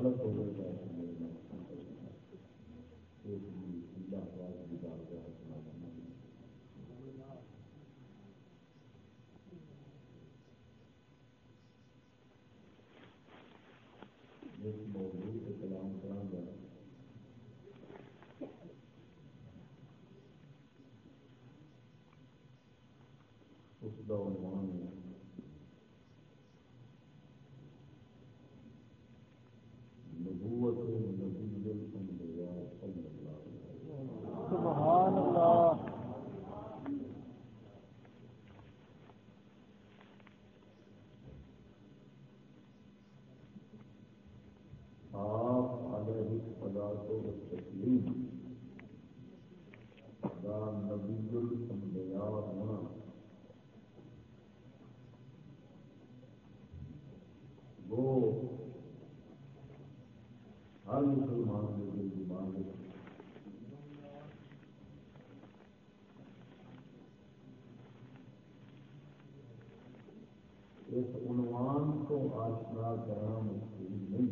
Gracias. کرام نہیں۔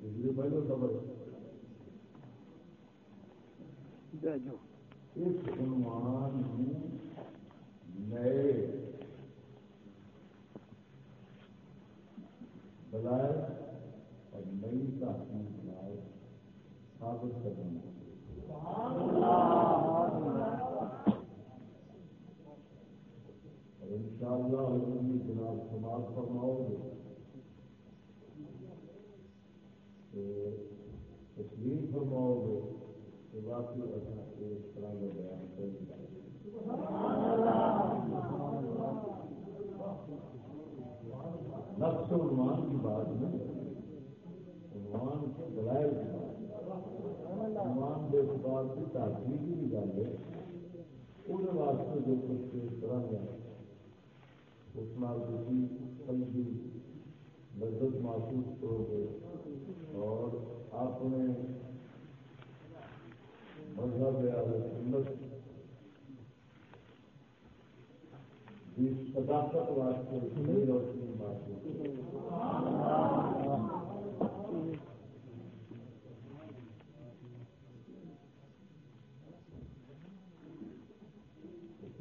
اس لیے پہلے خبر اس عنوان میں جو کچھ ہے اس معذوری سمجھی لذت محسوس کرو گے اور آپ نے مذہب اعلی سنت صداقت واسطے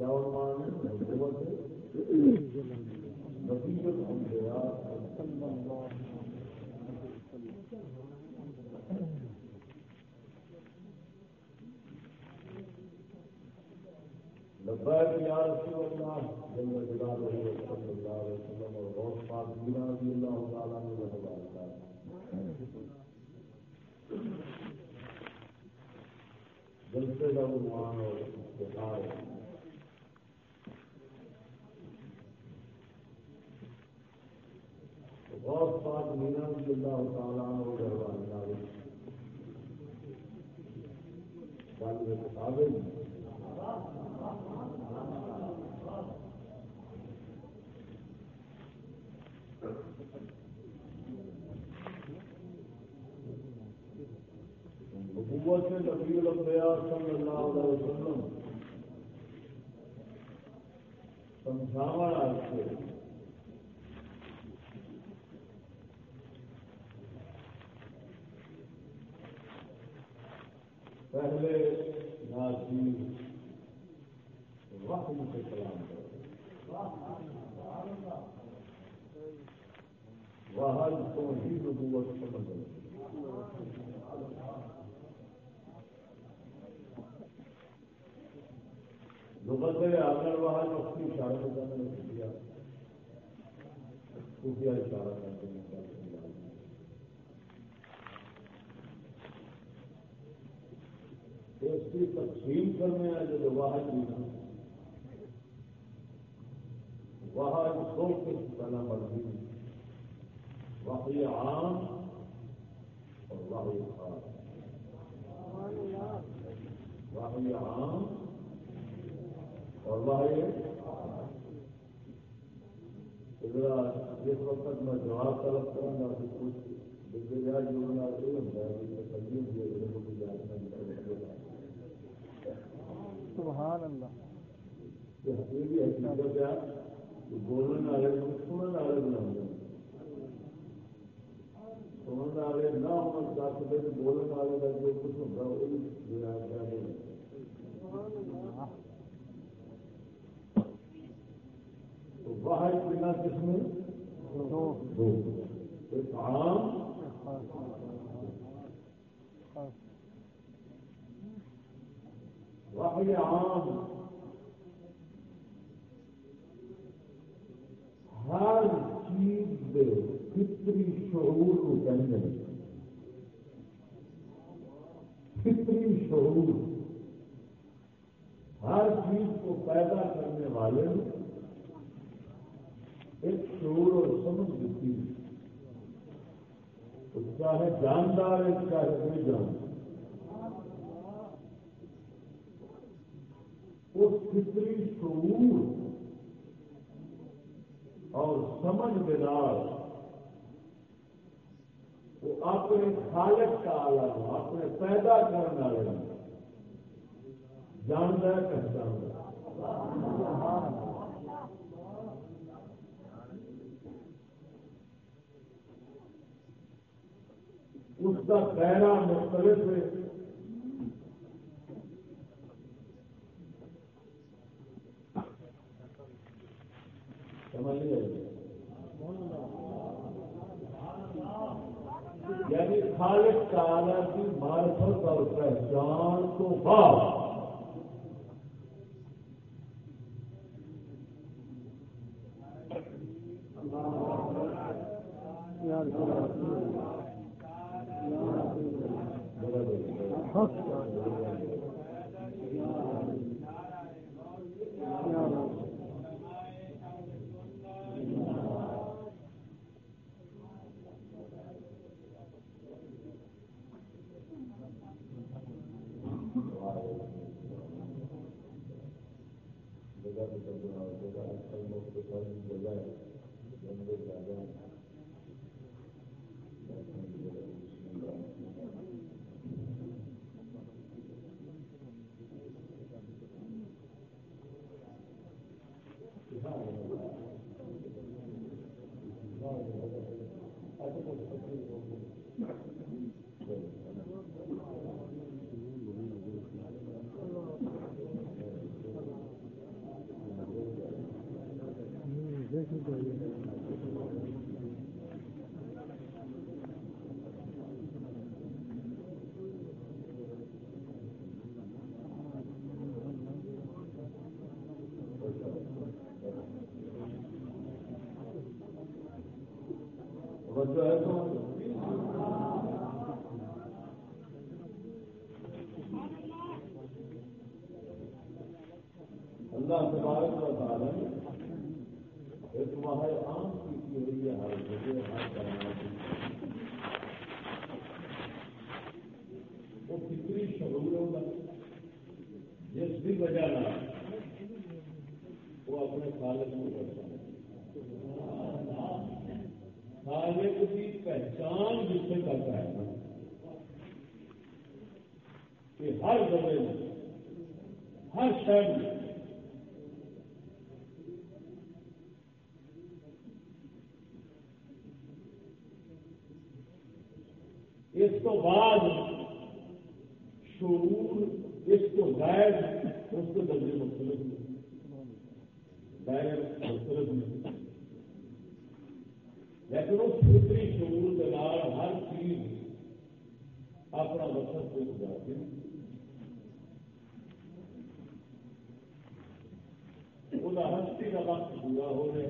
کیا اور مان جلسے کا عنوان اور غور پاک مینا رضی اللہ تعالیٰ عنہ گھروان ناوی بانوے کتابیں نبوت نبی الانبیاء صلی اللہ علیہ وسلم سمجھاوڑ آتے پہلے نازی وقت سے کلام واحد تو ہی نبوت سمجھ کر وہاں واحد اشارہ کرنے کیا اشارہ کرتے ہیں؟ اس کی تقسیم کرنے آئے جو واحد دینا واحد سو کے پہلا مرضی واقعی عام اور واحد خاص۔ واقعی عام اور واحد جس وقت میں جواب طلب کروں گا کچھ جگہ جو ہونا چاہیے سبحان اللہ۔ بولنے والے بنا سننے نہ ہوتا وہ بھی تو قسم دو عام۔ ہاں۔ وحی عام۔ ہر چیز دے فطری شعور کو کہنے فطری شعور۔ ہر چیز کو پیدا کرنے والے ایک شعور اور سمجھ دیتی ہے۔ چاہے جاندار ہے، چاہے کوئی جاندار وہ فطری شعور اور سمجھ بیدار وہ اپنے خالق کا آلہ اپنے پیدا کرنے والا جانتا ہے، پہچانتا اس کا پہرا مختلف ہے۔ یعنی خالق تعالی کی معرفت اور پہچان تو بعد ہاں خالق کی پہچان جسے کرتا ہے۔ کہ ہر زمے میں، ہر شہر میں، اس کو بعد شعور، اس کو غیر، اس کو درجے مختلف غیر مختلف لیکن اس فطری شعور کے ہر چیز اپنا وقت سے گزارتے ہیں ہستی کا وقت پورا ہو گیا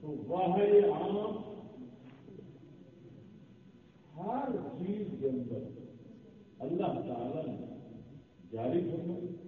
تو واہ عام ہر چیز کے اندر اللہ تعالی نے جاری کرنا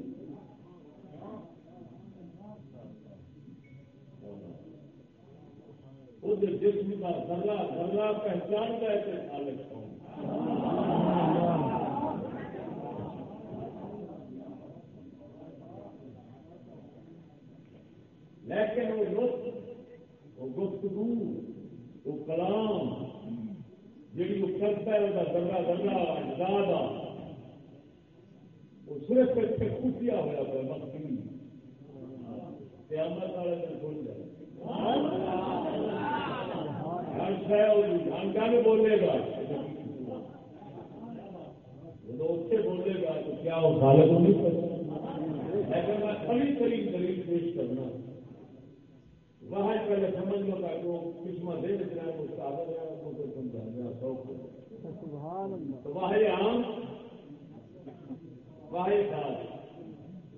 خود جسم کا ذرا ذرا پہچانتا ہے کہ خالق لیکن وہ لطف، وہ گفتگو، وہ کلام جی وہ کرتا ہے، وہ درگا درگا اجداد وہ صرف اس پہ ہوا تھا مکھی قیامت والے بھول جائے۔ شخص ہے اور انسان کا جان بولے گا جب اتنے بولے گا تو کیا وہ خالق نہیں کرتا لیکن میں کڑی ترین دلیل پیش کرنا۔ وہاں پہلے سمجھ لو کہ وہ قسمت دے دیتے ہیں اس کا آدر ہے، وہ کو سمجھانا سوکھ تو واہ عام واہ خاص۔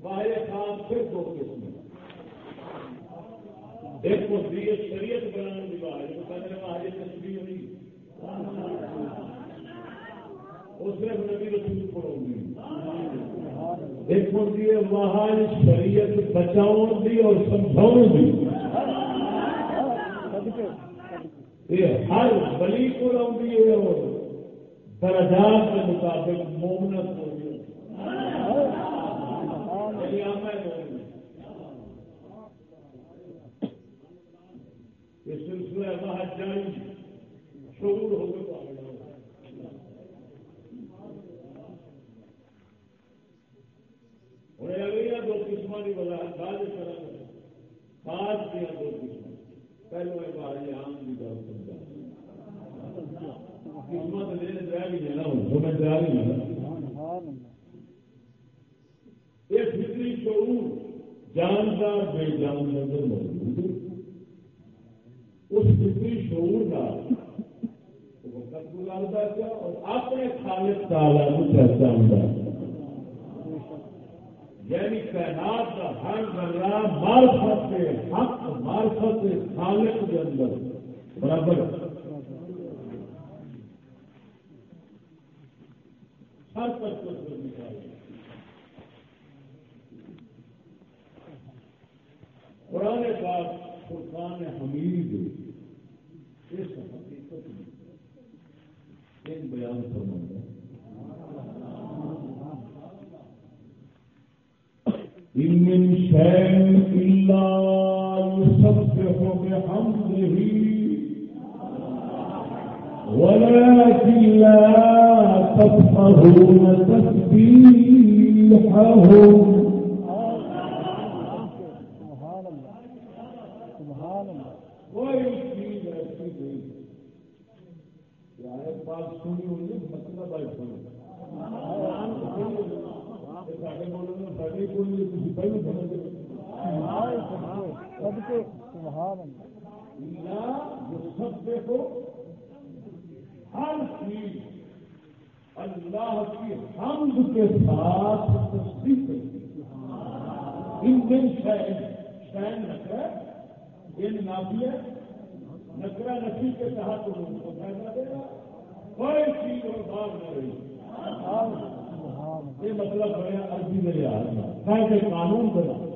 واہ خاص پھر دو قسم ایک شریعت بنانے کی بات تصویر نہیں نبی رسول پڑھوں گی ایک ہوتی ہے شریعت بچاؤ دی اور سمجھاؤ دی یہ ہر بلی کو لاؤں ہے اور درجات کے مطابق مومنت ہو یہ شعور ہو ہوں دو قسم کی وضاحت بعد بعد دیا دو قسم پہلو میں باہر آم کی گل سمجھا۔ قسمت بھی بھی یہ فکری شعور، جاندار بے جان موجود اس فکری شعور کا وقت گزارتا کیا؟ اور اپنے خالق تعالیٰ پہچانتا ہے؟ یعنی کائنات کا ہر ذرہ مارفت کے حق مارفت کے خالق کے اندر۔ برابر۔ ہر پر قرآن پاک فرقان حمید إن من شيء إلا يسبح بحمده. ولكن لا تفقهون تسبيحهم ہر چیز اللہ کی حمد کے ساتھ تصدیق ان شہر شہر نکرا ان نافیہ نکرا نفی کے تحت کو فائدہ دے گا کوئی چیز اور نہ رہی۔ یہ مطلب ہے عربی میں یاد میں۔ قانون بنا۔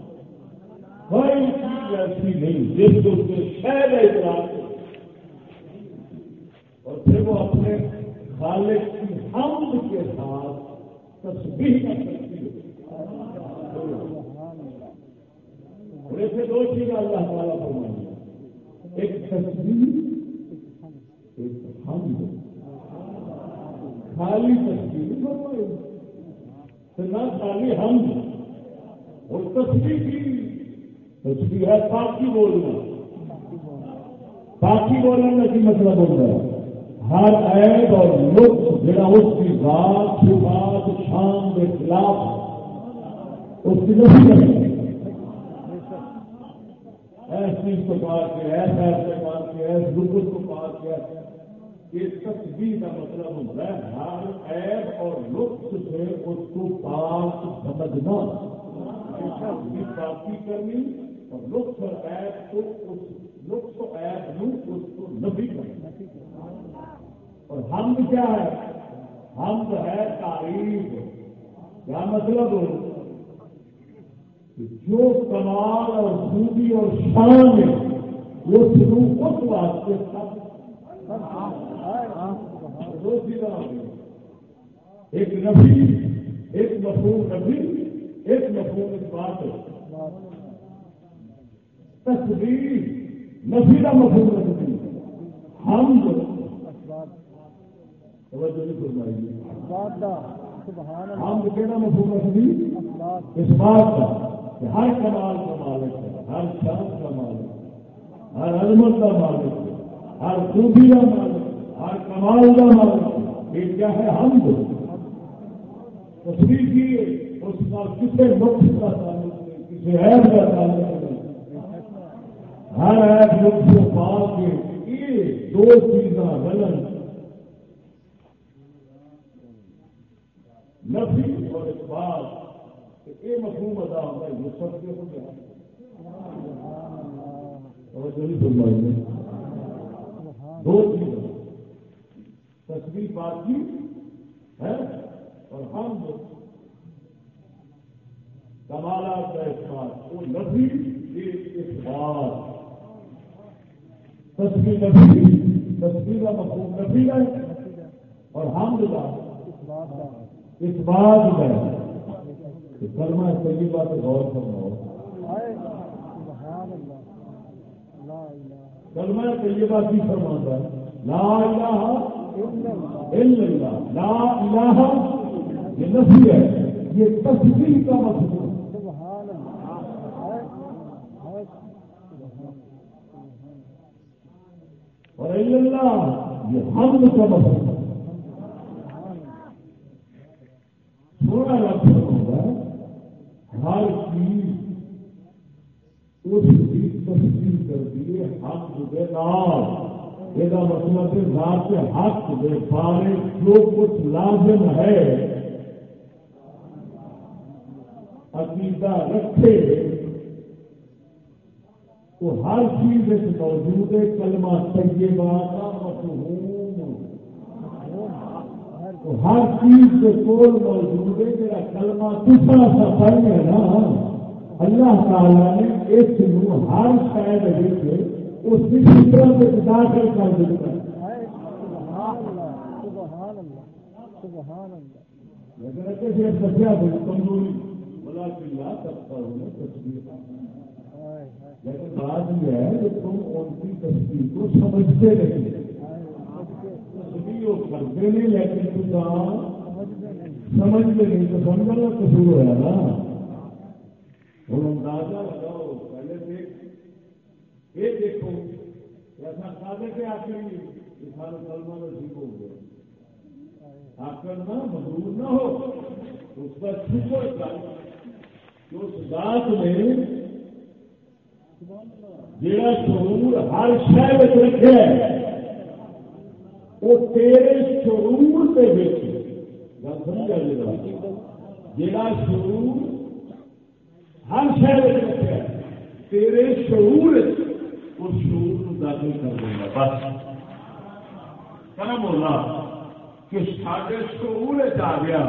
کوئی چیز ایسی نہیں جس کو اس کے شہر اعتراض اور پھر وہ اپنے خالق کی حمد کے ساتھ تصویر کر سکتی ہے۔ اور ایسے دو چیزیں اللہ تعالیٰ فرمائیں ایک تصویر ایک حمد۔ خالی تصویر نہ خالی حمد اور تصویر کی۔ تصویر ہے پاکی بولنا۔ پاکی بولنے کا کی مطلب ہوتا ہے ہر عیب اور لطف جڑا اس کی بات بات شام کے خلاف اس کی نہیں کریں ایسی کو پا کے ایسا ایسے پا کے ایس لطف کو پا کے یہ تصویر کا مطلب ہوتا ہے، ہر عیب اور لطف سے اس کو پاک سمجھنا۔ پاکی کرنی اور لطف اور ایپ کو اس لطف ایپ نو اس کو نبی کرنا۔ اور ہم کیا ہے؟ ہم تو ہے تعریف۔ کیا مطلب؟ ہو جو کمال اور خوبی اور شان ہے وہ شروع اس واسطے سب۔ ایک نبی، ایک مفہوم نبی، ایک مفہوم اس بات تصویر نفی کا مفہوم رکھتی ہم ہم کہنا مفہوم رکھتی اس بات کا ہر کمال کا مالک ہے، ہر شان کا مالک ہے، ہر عظمت کا مالک ہے، ہر خوبی کا مالک ہر کمال کا مالک ہے۔ یہ کیا ہے ہم جو تصویر کی اس کا کسی نقص کا تعلق نہیں کسی عیب کا تعلق نہیں ہر عیب نقص کو پا کے یہ دو چیزاں غلط۔ نفی اور اس بات یہ مفہوم ادا ہوتا ہے، یہ سب کے ہو گیا دو چیزیں تصویر بات کی ہے اور ہم جو کمالات کا احساس وہ نفی ایک اخبار تصویر نفی تصویر کا مفہوم نفی ہے اور ہم جو اس بات میں کلمہ طیبہ پہ غور فرماؤ۔ کلمہ طیبہ کی فرماتا ہے لا الہ لا الہ یہ نفی ہے یہ تصویر کا مفہوم اور اللہ یہ حمد کا مفہوم تھوڑا لفظ ہوگا ہر چیز اس کی تصدیق کر دیے حق کے نام یہ مطلب ہے ذات حق کے بارے جو کچھ لازم ہے، عقیدہ رکھے تو ہر چیز موجود ہے، کلمہ طیبہ کا مفہوم۔ تو ہر چیز کے کول موجود ہے، میرا کلمہ دوسرا سا پڑھ ہے نا۔ اللہ تعالیٰ نے اس ہر شاید اس کی فطرت داخل کر دیتا بچہ کمزوری بلا تصویر لیکن بات یہ ہے کہ تم ان کی تصویر کو سمجھتے نہیں تصویر کرتے نہیں، لیکن تم سمجھتے نہیں۔ تو سمجھنا قصور نا۔ اندازہ لگاؤ، پہلے دیکھ۔ یہ دیکھو ایسا کھانے کے آخر سارا کلمہ نصیب ہو گیا آخر نہ مضبوط نہ ہو، اس کا شکر اس ذات میں جڑا شعور ہر شہر رکھے، وہ تیرے شعور کے گل سمجھا جڑا شعور ہر شہر رکھے، تیرے شعور اس شعور داخل کر دے گا بس کیا بولا کہ سارے شعور آ گیا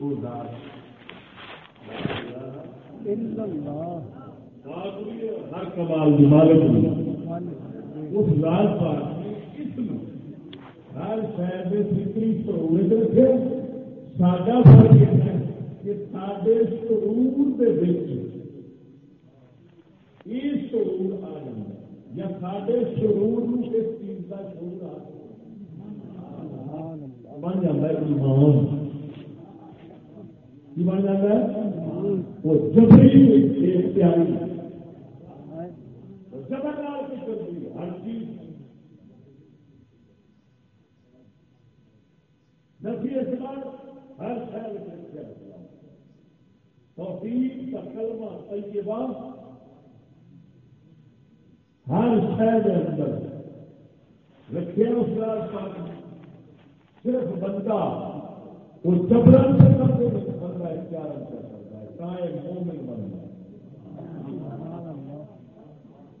وہ ہر کمال کی مالک اس لال پاک ہر شہر میں فکری سہولت رکھے ساڈا فرق یہ ہے کہ سارے سرور کے بچ یہ سرور آ جائے یا سارے سرور اس چیز کا شعور آ بن جاتا ہے ایمان۔ کی بن جاتا ہے؟ وہ جبری پیاری زبردار کی کر ہر چیز۔ نفی اعتبار ہر شہر توفیق کا کلمہ طیبہ۔ ہر شہر اندر رکھے اس رات صرف بندہ وہ جبرن سے کرتے بندہ اختیار کر سکتا ہے کائے مومن بندہ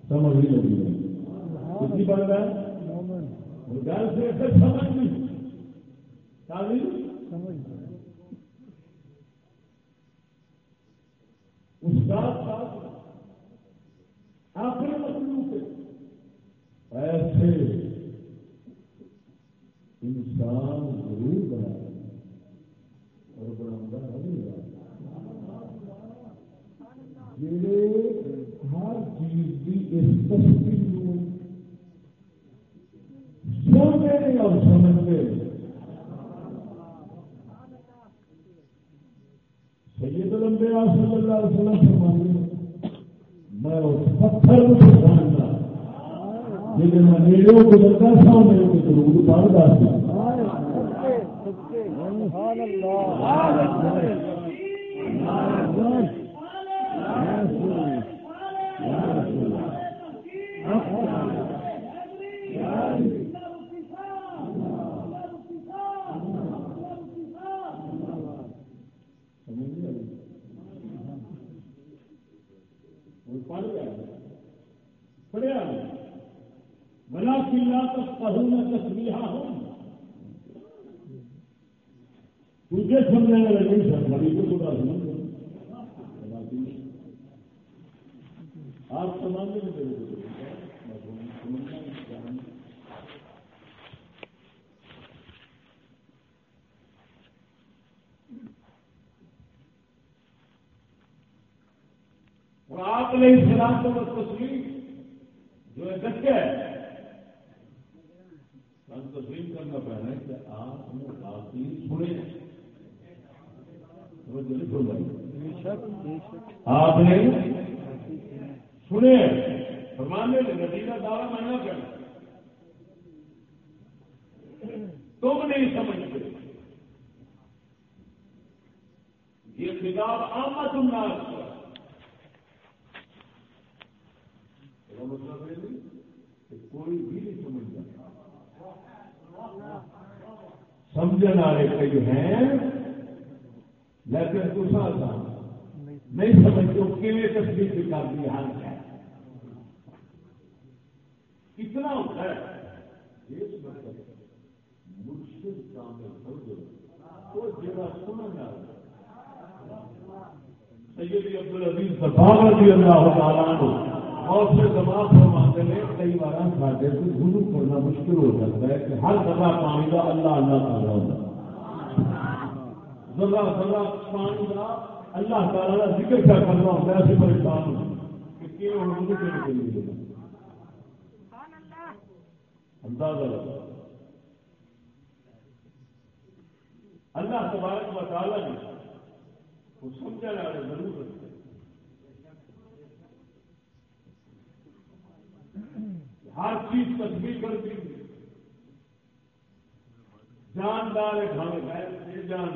سمجھ نہیں لگی کتنی بن رہا ہے گھر سے ایسے سمجھ نہیں ساتھ اپنے مطلوب ایسے انسان ضرور بنا اور بنا جڑے ہر چیز کی اس تصویر سنتے اور سمجھتے۔ سید الانبیاء صلی اللہ علیہ وسلم فرماتے میں اس پتھر کو جانتا لیکن میں نیڑے گزرتا تھا میرے کو ضرور پڑھتا تھا سبحان اللہ۔ پڑھیا بلا کلا تک کہوں نہ تصویرہ ہوں تجھے سمجھنے والے نہیں سمجھ تو تھوڑا سمجھ آپ سمجھنے میں اور آپ نے سلام کو تصویر جو ہے ڈکے ہم تسلیم کرنا پڑنا ہے کہ آپ نے سنے۔ آپ نے سنے۔ فرمانے ندی کا دعوی ماننا کرنا تم نہیں سمجھتے۔ یہ کتاب آمد الناس کا مطلب کوئی بھی نہیں سمجھتا سمجھنے والے کئی ہیں لیکن دوسرا تھا نہیں سمجھتے کیویں تصویر کی کر دی حال ہے کتنا ہوتا ہے مشکل کام وہ جگہ سننا سید عبد العزیز صفا رضی اللہ تعالیٰ اور سے دماغ فرماتے ہیں، کئی بار سارے سے گرو کرنا مشکل ہو جاتا ہے کہ ہر دفعہ پانی کا اللہ اللہ تعالیٰ ہوتا ذرا ذرا پانی کا اللہ تعالیٰ کا ذکر کیا کرنا ہوتا ہے ایسے پریشان ہو کہ کیوں ہم کے لیے اندازہ لگا اللہ تبارک و تعالیٰ نے، وہ سمجھا جا رہے ضرور رکھتے ہر چیز تصویر کرتی جاندار کھانے جان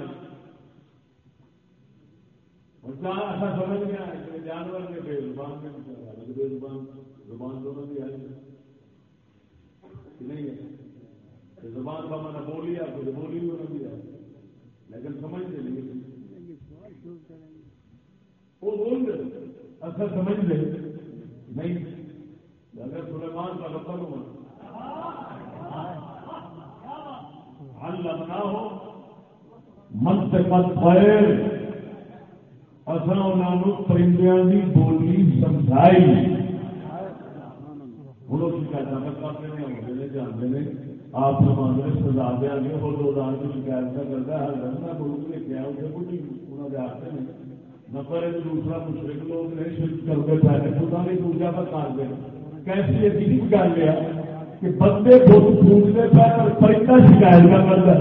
اور جان ایسا سمجھ گیا کہ جانور کے بے زبان میں الگ بے زبان زبان دونوں بھی آئی۔ نہیں ہے؟ زبان کا میں نے بولی آپ کو بولی بھی بھی ہے۔ لیکن سمجھتے نہیں وہ بول رہے اصل اچھا سمجھ لے نہیں۔ اگر سلیمان کا لفظ ہو اللہ ہو من سے مت خیر اصل انہوں پرندیاں کی بولی سمجھائی۔ ہوں شکایت کرتے ہیں ہوتے جانتے ہیں آپ سمجھ سزا دیا گیا وہ دو دار کی شکایت کا کرتا ہے ہر گھر بول کے کیا ہوتے کچھ انہوں نے آتے ہیں نفر دوسرا مشرق لوگ نہیں، شرک کرتے پہلے خدا نے پوجا کا کار دیں کیسی عجیب گل ہے کہ بندے بت پوجتے پہ اور پرندہ شکایت کا کرتا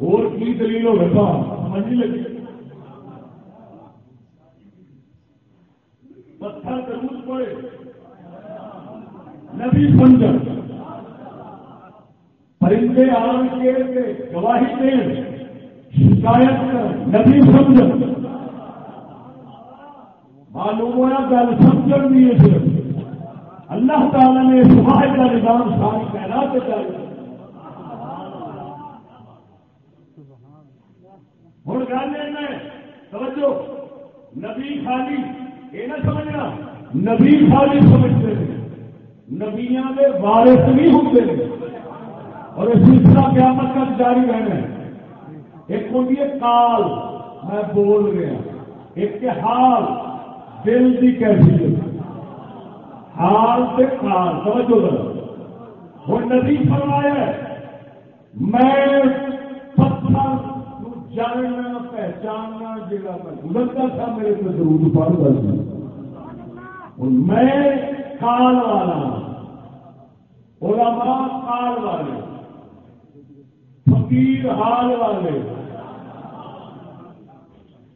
اور کی دلیل ہو گا سمجھ نہیں لگی۔ پتھر ضرور پڑے۔ نبی سمجھ پرندے آن کے گواہی دیں۔ شکایت نبی سمجھ معلوم ہوا گل سمجھ بھی ہے۔ صرف اللہ تعالی نے سماج کا نظام ساری پیدا کے چاہیے ہوں گل توجہ۔ نبی خالی، یہ نہ سمجھنا۔ نبی خالی سمجھتے ہیں۔ نبیا کے وارث بھی ہوتے۔ ہیں اور اس سلسلہ قیامت کا جاری رہنا ہے۔ ایک ہوتی ہے کال، میں بول رہا ایک کے حال۔ دل کی کیسی حال سے کال سمجھو وہ ندی فرمایا میں پتھر جاننا، پہچاننا جا گزرتا تھا، میرے کو ضرور پڑھتا تھا میں کال والا علماء کال والے، فقیر حال والے۔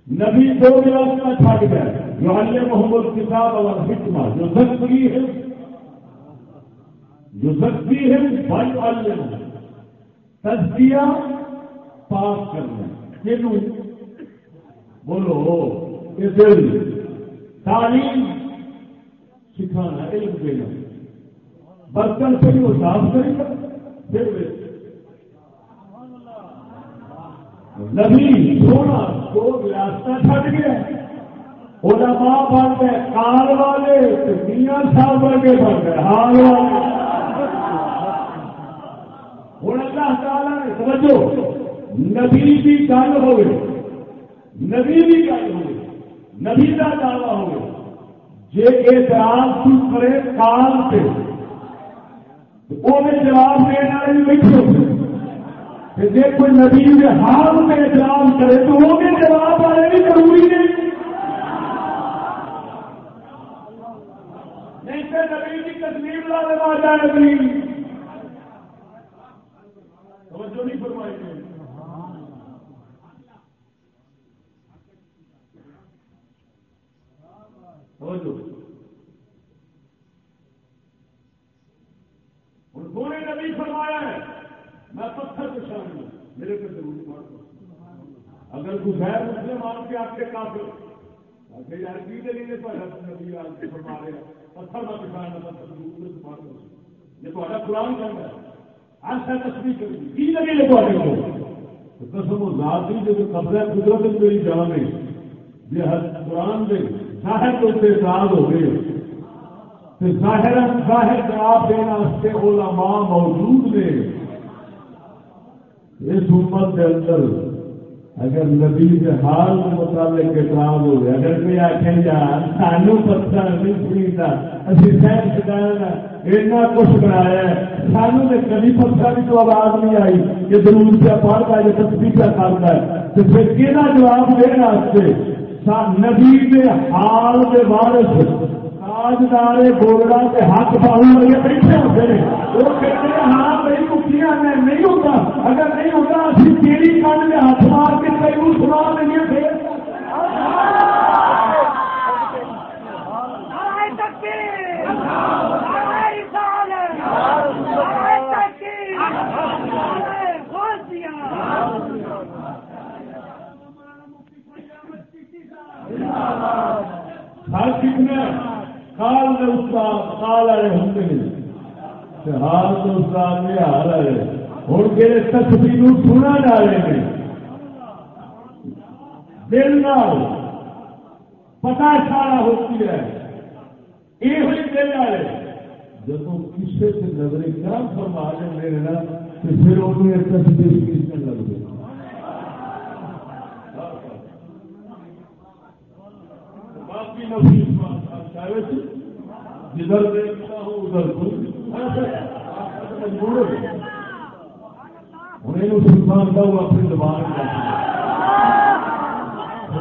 نبی دو گلاس کا چھٹ گیا جو محمد کتاب اور حکمہ جو سکتی ہے جو سکتی ہے بھائی اللہ تجزیہ پاس کرنا. بولو. یہ دل تعلیم سکھانا، علم دینا. برتن سے وہ صاف کرے گا پھر نبی سونا دو ریاست چھٹ گیا علماء بن گئے کال والے میاں صاحب ورگے بن گئے حال والے۔ ہوں اللہ تعالیٰ نے، سمجھو، نبی کی گل ہوئے، نبی کی گل ہوئے، نبی کا دعوی ہوئے۔ جی اعتراض تو کرے کال سے وہ جواب دینے والے بھی بیٹھے جی کوئی نبی کے حال میں اعتراض کرے، تو وہ بھی جواب والے بھی ضروری نہیں نہیں نبی کی تصویر لا دے آ نبی توجہ نہیں فرمائی پورے نبی فرمایا ہے، میں پتھر کو شامل ہوں۔ میرے کو ضرور مار اگر کوئی غیر مسلم مان کے آپ کے کافر یار کی دلیل ہے؟ نبی آپ کے فرما رہے ہیں۔ پتھر کا کسان یہ تو قرآن کرنا ہے۔ تصویر کر کی قسم و ذات جو قبضہ قدرت میری جان ہے یہ قرآن دے ظاہر تو اعتراض ہو گئے ظاہر ظاہر جواب دینا علماء موجود نے اس امت کے اندر اگر نبی کے حال کے متعلق اعتراض ہو اگر کوئی آخر جا، سانو پتھر نہیں سنتا ابھی سہن سکھانا اتنا کچھ بنایا سانو نے کبھی پتھر کی تو آواز نہیں آئی کہ ضرور پہ پڑھتا ہے تصویر پہ کرتا ہے۔ تو پھر کہ جواب دینا نبی کے حال کے وارث، تاجدار بولنا کے ہاتھ پاؤں والے بیٹھے ہوتے ہیں۔ وہ کہتے ہیں ہاں میری مکھیاں میں نہیں ہوتا۔ اگر نہیں ہوتا، اسی کے ہر کتنے کال میں استاد کال والے ہوں گے۔ حال تو استاد حال ہے ہوں کہ تصویر سنا ڈالے گے۔ دل نہ پتا سارا ہوتی ہے۔ یہ ہوئی دل والے۔ جب کسی سے نظر کرم فرما لیں نا تو پھر انہیں تصویر کس لگ گئی جدھر دیکھتا ہوں ادھر انہیں سلطان کا وہ اپنی زبان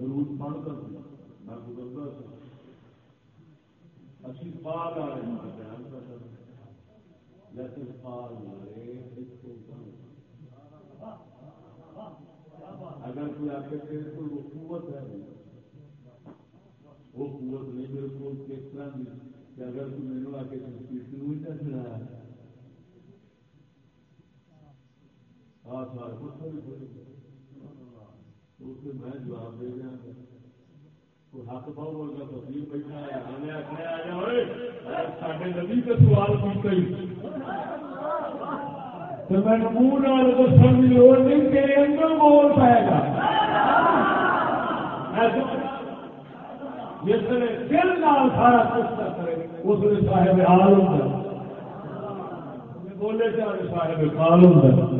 درود پڑھ کر میں گزرتا کر لیکن پال اگر کوئی آپ کے تیرے وہ قوت ہے۔ وہ قوت نہیں میرے کو کس طرح کہ اگر تم میرے آ کے سنسکرتی ہوئی نہ سنایا ہاں سر کچھ اس جس دل سارا کچھ کرے، اس نے صاحب حال ہوں بولے جانے صاحب حال ہوتا۔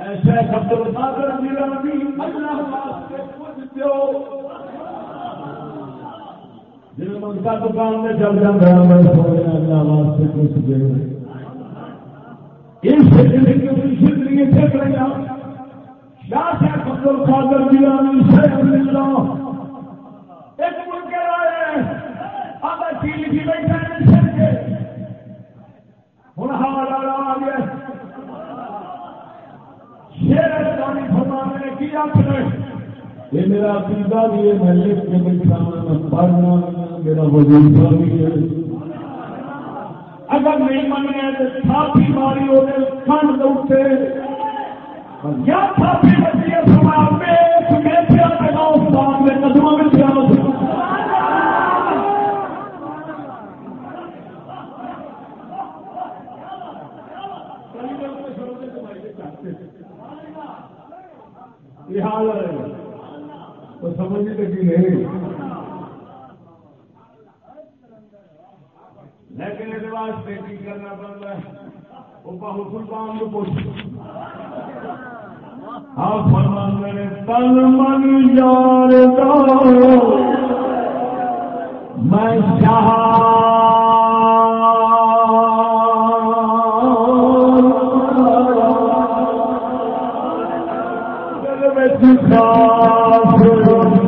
شیخ عبد واسطے کچھ دیو۔ جن من کا دکان میں چل ایک یہ میرا عقیدہ بھی ہے، میں لکھ کے بیٹھا میں پڑھنا میرا بھی ہے۔ اگر نہیں مننا تو ساتھی ماری ہوتے فنڈ اٹھے سمجھ لگی نہیں۔ لیکن اس واسطے کی کرنا پڑتا ہے۔ وہ بہو سلطان کو پوچھ آپ ہاں، فرمانے نے تن من یار میں جہاں سا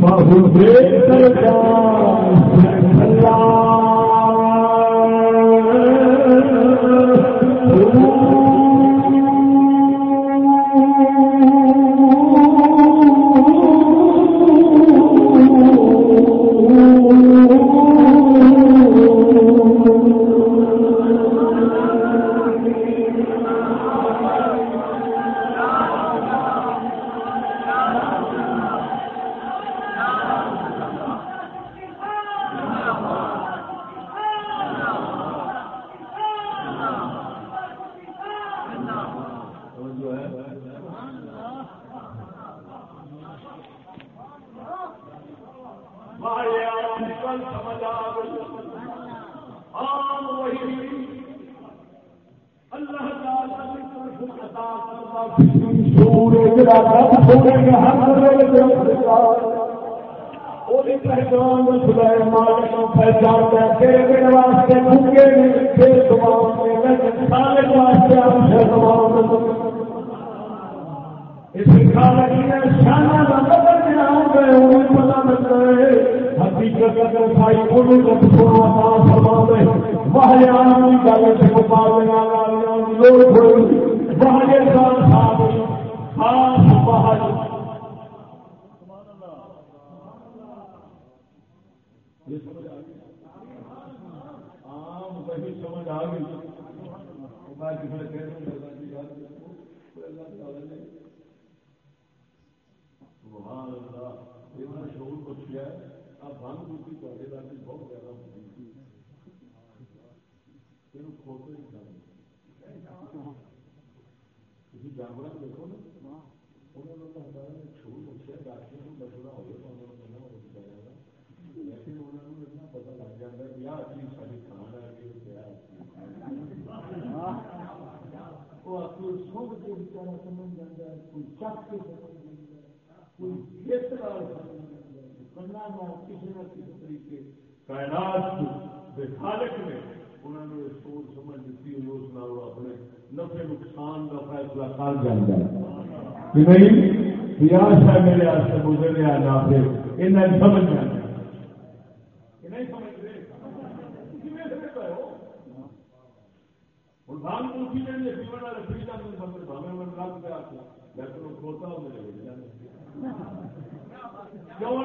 بہو دیکھ بچارا سمجھ جاتا ہے، کوئی چک کے سمجھ جاتا ہے، کوئی کھیت والا سمجھ جاتا ہے بندہ مار کسی نہ کسی طریقے کائنات بے خالق نے انہوں نے سوچ سمجھ دیتی ہے اس نال اپنے نفع نقصان کا فیصلہ کر جاتا ہے۔ کہ نہیں ریاض ہے میرے واسطے گزرے آ جاتے انہیں سمجھ جانا نہیں سمجھ رہے۔ ہوں کیوں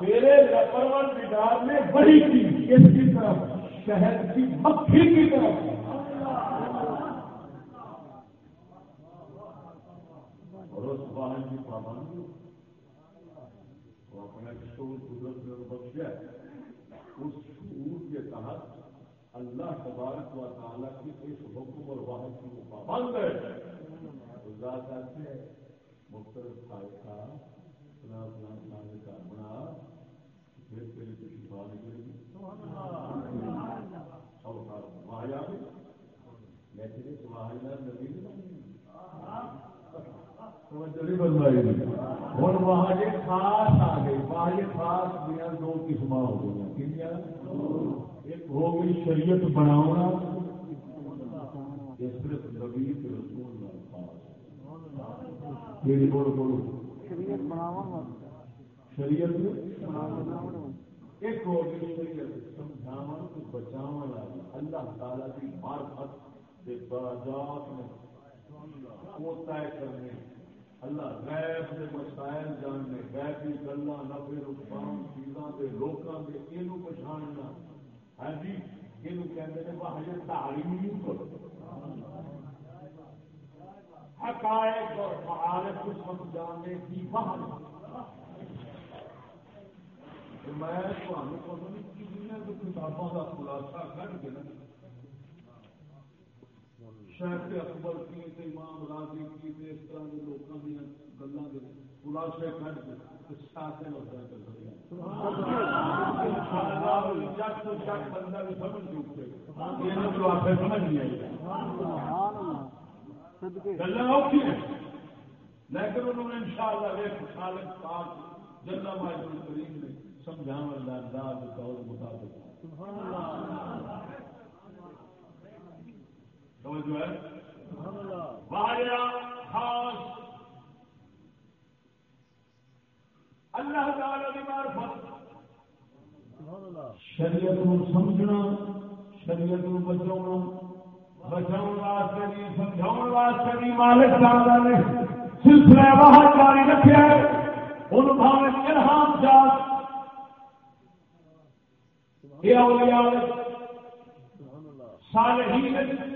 تیرے کھانا بھی نے بڑی کی اس کی طرف شہر کی مکھی کی طرف۔ اور اس واہن کی پابندی۔ وہ اپنے کشور قدرت نے بخشیا ہے اس شعور کے تحت اللہ تبارک و تعالیٰ کے اس حکم اور واحد کی وہ پابند ہے مختلف خالقہ کا ہوں وہاں خاص آ گئی۔ وہاں خاص دیا دو قسم ہو گئی ایک ہو گئی شریعت بناؤنا صرف نبی رسول میری بول بولو شریعت شریعت؟ ایک ہو گئی شریعت سمجھاو بچاؤ اللہ تعالی کی مارفت درجات میں وہ طے کرنے۔ اللہ غیب کے مسائل جاننے غیب کی گلا نفے نقصان چیزاں کے لوگوں کے یہ پچھاڑنا ہاں جی یہ کہتے ہیں وہ ہجے تعلیم کرو حقائق اور معارف کو سمجھانے کی بہت میں تمہیں کتابوں کا خلاصہ کر کے نا شہر اکبر کی امام راضی کی اس طرح کے لوگوں کی گلوں خلاصے کھڑ کے ساتھ ہے جگ تو جگ بندہ بھی سمجھ سمجھ نہیں آئی اوکھی ہیں۔ لیکن انہوں نے ان شاء اللہ خالق پاک جنہ ماجد کریم نے سمجھانے کا انداز مطابق۔ توجہ ہے؟ خاص۔ اللہ تعالی کی معرفت۔ شریعت کو سمجھنا شریعت کو بچاؤنا بچاؤ واسطے بھی سمجھاؤ واسطے بھی مالک تعالی نے سلسلہ باہر جاری رکھا ہے۔ ان بھاوے الہام جات۔ یہ اولیاء صالحین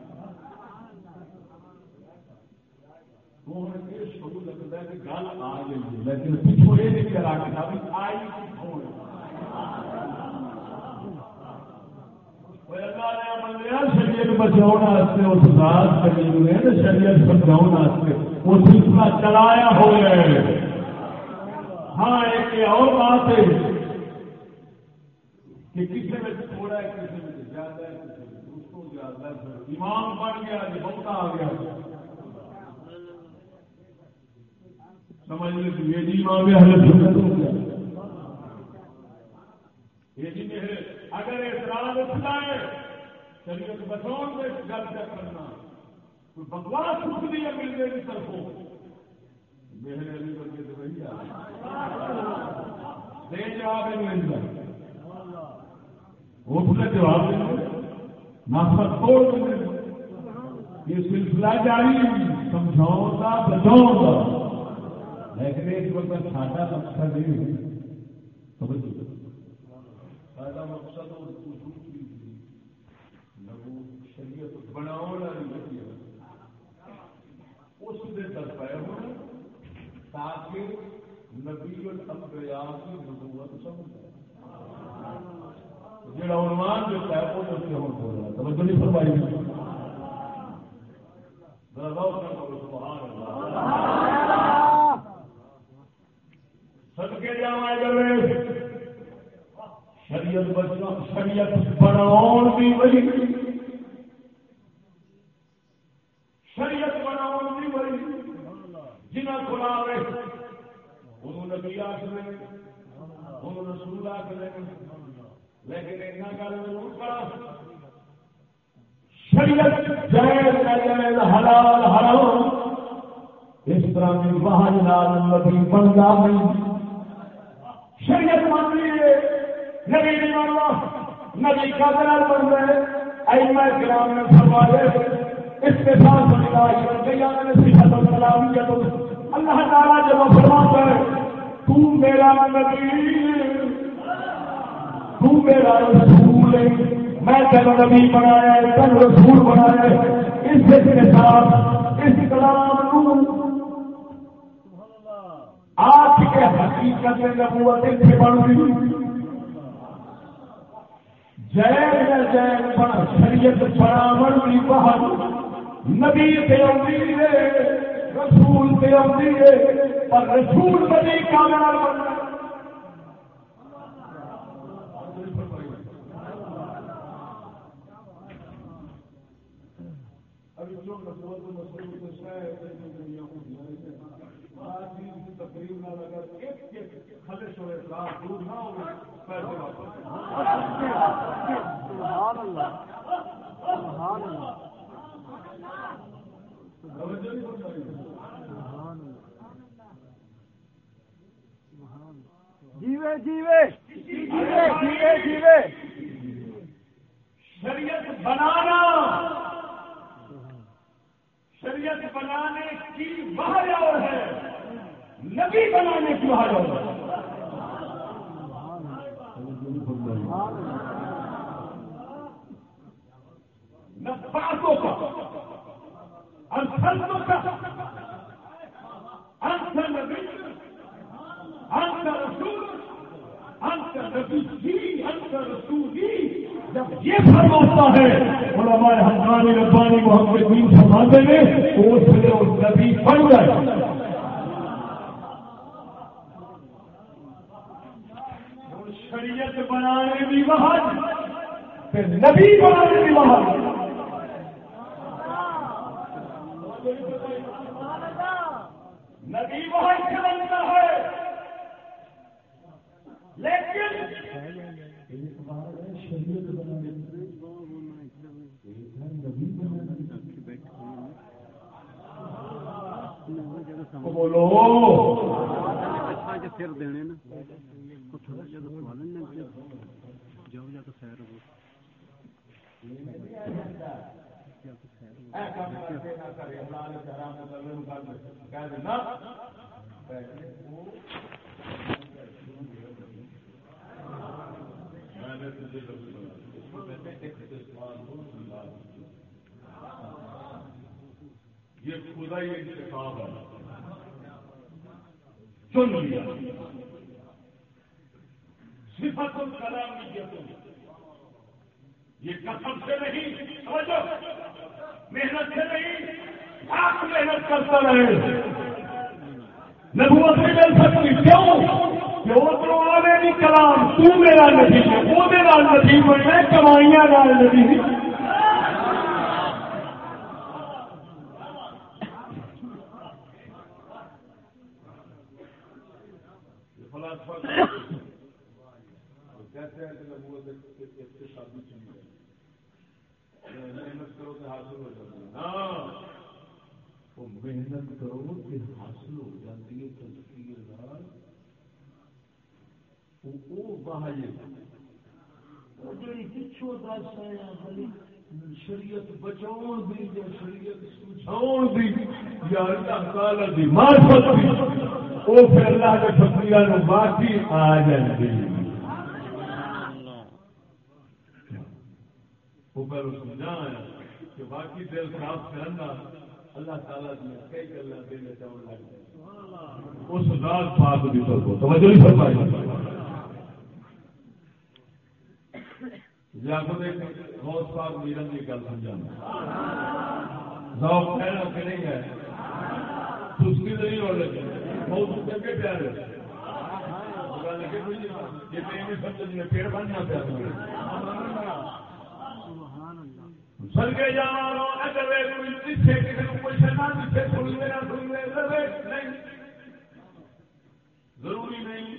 لیکن پچھو یہ نہیں کرا آئی شریعت بچاؤ اس نے شریعت وہ سلسلہ چلایا ہوا ہے۔ ہاں ایک اور بات ہے کہ کسی میں تھوڑا ہے، کسی میں زیادہ ہے، کسی میں اس کو زیادہ ہے۔ ایمان بن گیا بہت آ گیا سمجھ لیں یہ جی سنت ہو گیا۔ یہ جی اگر اعتراض اٹھتا ہے، شریعت بچاؤ سے گل چیک کرنا کوئی بکواس اٹھ رہی ہے مل گئی میرے علی کر کے تو وہی دے جواب ہے جواب دیں نفرت توڑ دیں یہ سلسلہ جاری، سمجھاؤں گا بچاؤں گا۔ لیکن اس وقت ساڈا مقصد یہ سارا مقصد شریعت بناؤ اس کے درپے ہو تاکہ نبی الانبیاء کی نبوت سمجھ جڑا عنوان جو ہے وہ اس سے ہوں بول رہا توجہ نہیں فرمائی۔ سبحان اللہ۔ سدکے جا شریعت بچوں، شریعت بناؤ بھی بڑی شریعت بناؤ بھی بڑی جنہ کو آئے انہوں نبی آخر انہوں رسول آخر لیکن اتنا گل ضرور کرا۔ شریعت جائز جائز حلال، حرام۔ اس طرح کی باہر نبی بنتا نہیں۔ شریعت مان لیے نبی نہیں ماننا نبی کا دلال بن گئے ایما کرام نے فرمایا اس کے ساتھ بنتا ہے اللہ تعالیٰ جب فرماتا ہے، تو میرا نبی، تو میرا رسول ہے۔ میں تین نبی بنایا تین رسول بنایا اس کے ساتھ، اس کلام آپ کے حقیقت نبوت سے بن گئی جین جین بن شریعت بڑا بن گئی نبی پہ آئی ہے رسول پہ آئی ہے پر رسول جیوے جیوے۔ جیوے جیوے جیوے۔ شریعت بنانا۔ شریعت بنانے کی وہاں اور ہے، نبی بنانے کی وہاں اور ہے۔ نہ کا انسلوں کا انسل نبی انسل رسول انسل نبی جی انسل رسول جی جب یہ فرماتا ہے، علماء حمانی ربانی محمد دین فرماتے ہیں، تو اس لیے اس نبی بن گئے شریعت بنانے بھی وہاں نبی بنانے بھی وہاں۔ نبی وہاں سے ہے۔ بولو سر دینے نا تھوڑا جا سوال جاؤ جا تو سیر ہو۔ یہ خدا ہی انتخاب ہے۔ چن لیا۔ صفت الکلام نیت یہ قسم سے نہیں، سمجھو؟ محنت سے نہیں آپ محنت کرتا رہے۔ نبوت نہیں مل سکتی کیوں؟ کہ تو کلام، تو میرا نبی ہے، وہ میرا بننا کمائیاں کہتے ہیں کہ اقتصادی چیز ہے محنت کرو تو حاصل ہو جاتی ہے محنت کرو کہ حاصل ہو جاتی ہے تصویر دار وہ باہر پچھو دس ہے شریعت بچاؤ دی یا شریعت سمجھاؤ دی یا اللہ تعالی دی معرفت دی وہ پھر اللہ کے فقیران باقی آ وہ کہ باقی دل صاف کرنا اللہ تعالیٰ کئی لگ اس ذات پاک طرف توجہ نہیں فرمائی یا خود ایک بہت پاک میرن کی گل سمجھانا۔ ذوق کہنا کہ نہیں ہے؟ سستی تو نہیں ہو رہی بہت چنگے پیارے۔ پیڑ بننا پیا جانا کسی کو پوچھنا نہیں۔ ضروری نہیں۔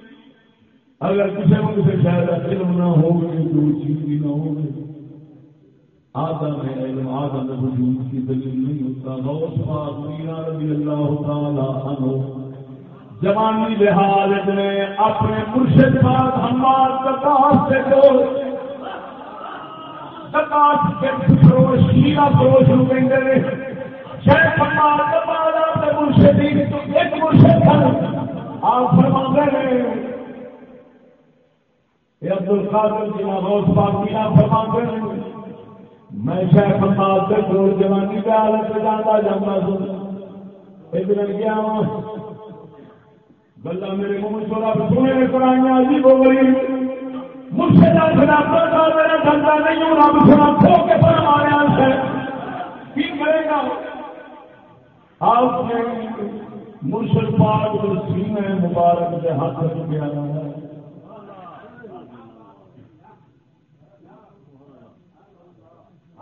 اگر کسی کو کسی شاید علم نہ ہو گئی چیز بھی نہ ہو گئی آدم ہے، علم آدم وجود کی دلیل نہیں ہوتا۔ غوث پاک میرا رضی اللہ تعالی عنہ جوانی لحاظ میں اپنے مرشد پاک ہمار کتاس سے دور زکات کے فروش شیرا فروش نو کہندے نے شیخ فرمان کمالا تے مرشدین تو ایک مرشد تھا۔ آپ فرماندے نے عبد القادر جی جنا روز پاکی جی نہ فرماتے ہیں، میں شیخ سے جوانی کے حالت سے جانا جانا سن ادھر گیا گلا میرے منہ چورا سونے کرائیاں عجیب ہو گئی۔ مجھ سے نہ خراب کا میرا دھندا نہیں ہوں، رب سنا کھو کے فرمایا سے۔ کی کرے گا؟ آپ نے مرشد پاک سینے مبارک کے ہاتھ میں گیا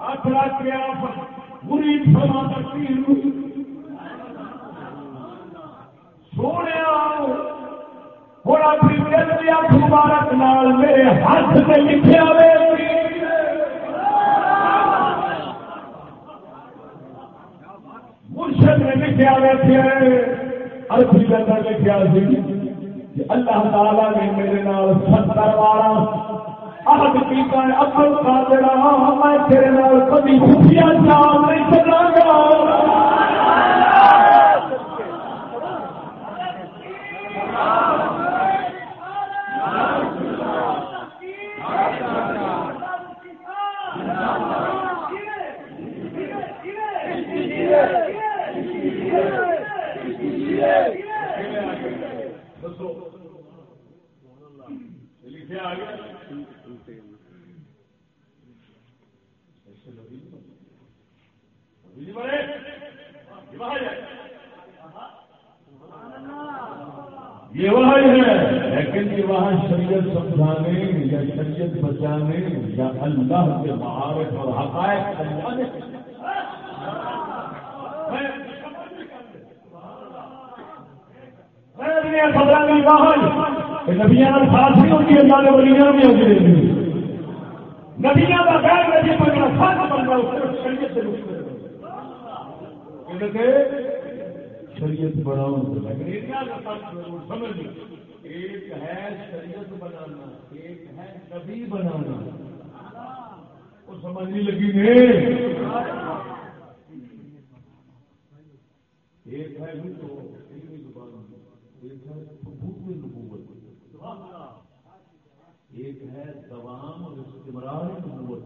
اپنا سونے اپنی دل کی مبارک نال میرے ہاتھ سے لکھے ہوئے مرشد نے لکھا ہوئے ارتھی لکھا سی اللہ تعالی نے میرے نال ستر بارہ عہد کیتا ہے اصل قادر میں تیرے نال کبھی خوشیاں چاہ نہیں سکا گا یہ وہاں ہے، لیکن یہ وہاں شریعت سمجھانے یا شریعت بچانے یا اللہ کے معارف اور حقائق سمجھانے۔ نبیاں ساتھ نہیں ہوتی اللہ نے ولیاں بھی ہوتی نبیاں کا غیر نبی بننا ساتھ بننا اس شریعت سے مشکل شریعت بناؤ ایک ہے شریعت بنانا، ایک ہے نبی بنانا۔ وہ سمجھ نہیں لگی نہیں ایک ہے ایک ہے ایک ہے دوام اور استمرار نبوت.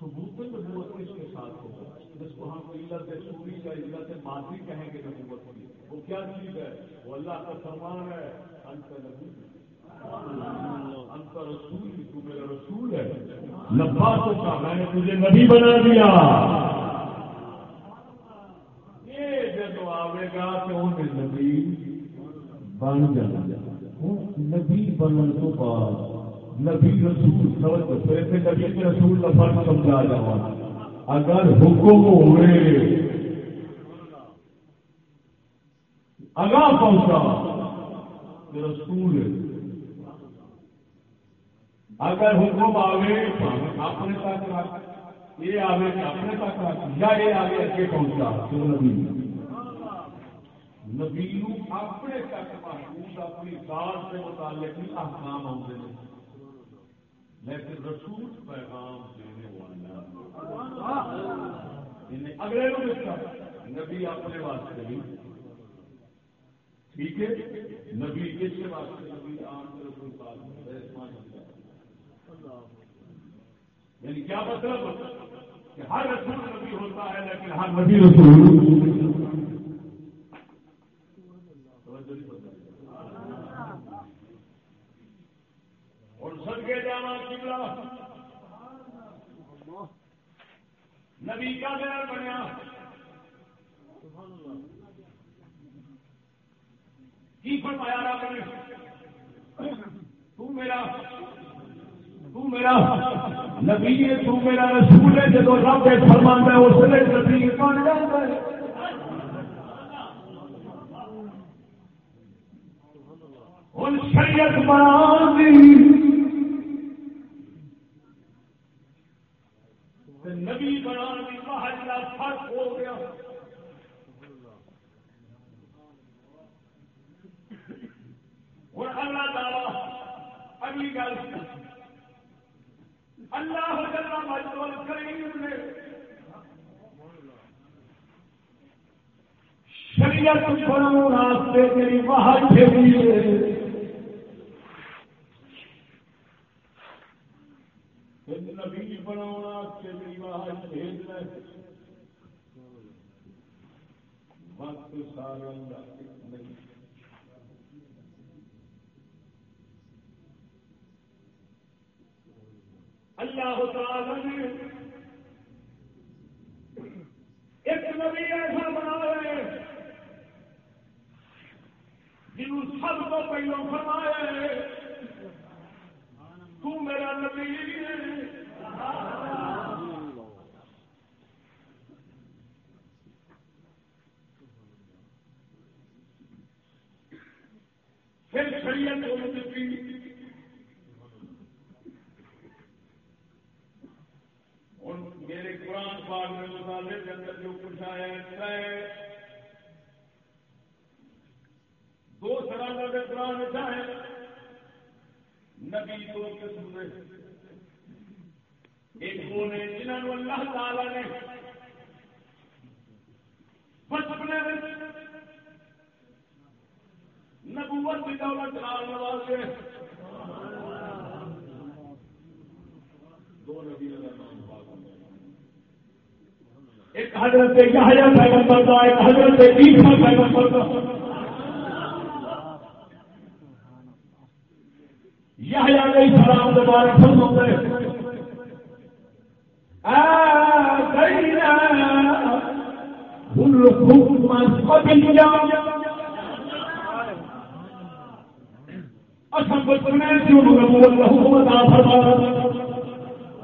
ثبوت نبوت کس کے ساتھ ہوگا؟ جس کو ہم علت سوری یا علت ماضی کہیں گے نبوت کی. وہ کیا چیز ہے؟ وہ اللہ کا فرمان ہے. انت نبی. انت رسول. تو میرا رسول ہے. نباتوں کا میں نے تجھے نبی بنا دیا. یہ جب آئے گا تو نبی بن جانا نبی بننے تو بعد نبی رسول، سمجھ پھر نبی کے رسول کا فرق سمجھا جاؤں اگر حکم ہوئے اگاہ پہنچا رسول اگر حکم آگے اپنے تک رکھ، یہ آگے اپنے تک رکھ، یا یہ آگے اگے پہنچا، تو نبی۔ نبی اپنے تک محبوب اپنی ذات سے متعلق ہی احکام آتے ہیں۔ لیکن رسول پیغام دینے والا اگلے کو دیکھا نبی اپنے واسطے بھی ٹھیک ہے؟ نبی کس کے واسطے؟ نبی عام رسول یعنی کیا مطلب؟ کہ ہر رسول نبی ہوتا ہے، لیکن ہر نبی رسول۔ اور کے جانا کبلا نبی کا دیر بنیا۔ کی فرمایا رب نے؟ تو میرا تو میرا نبی ہے، تو میرا رسول ہے۔ جب رب کے فرمان ہے، اس نے نبی بن جاتا ہے۔ ان شریعت بنا دی نبی بنا کی محل کا فرق ہو گیا۔ اور اللہ تعالی اگلی گل اللہ جل مجدول کریم نے شریعت بناؤ راستے میری محل بھیجی نبی بنا بھیجنا وقت سارا نہیں اللہ تعالی نے ایک نبی ایسا بنا رہے جنہوں سب کو پہلو فرمایا تو میرا نبی ہے۔ پھر شریعت کو دیتی میرے قرآن پاک میں مطالعے کے اندر جو کچھ آیا ہے اچھا دو سرانہ کے قرآن اچھا چاہے نبی دو قسم میں ایک وہ نے جنہوں اللہ تعالی نے بچپنے میں نبوت کی دولت ڈالنے والے دو نبی نام ایک حضرت یحییٰ پیغمبر کا، ایک حضرت عیسیٰ پیغمبر کا۔ یحییٰ علیہ السلام کے بارے فرماتے ہیں۔ آتینا سے نبوت کا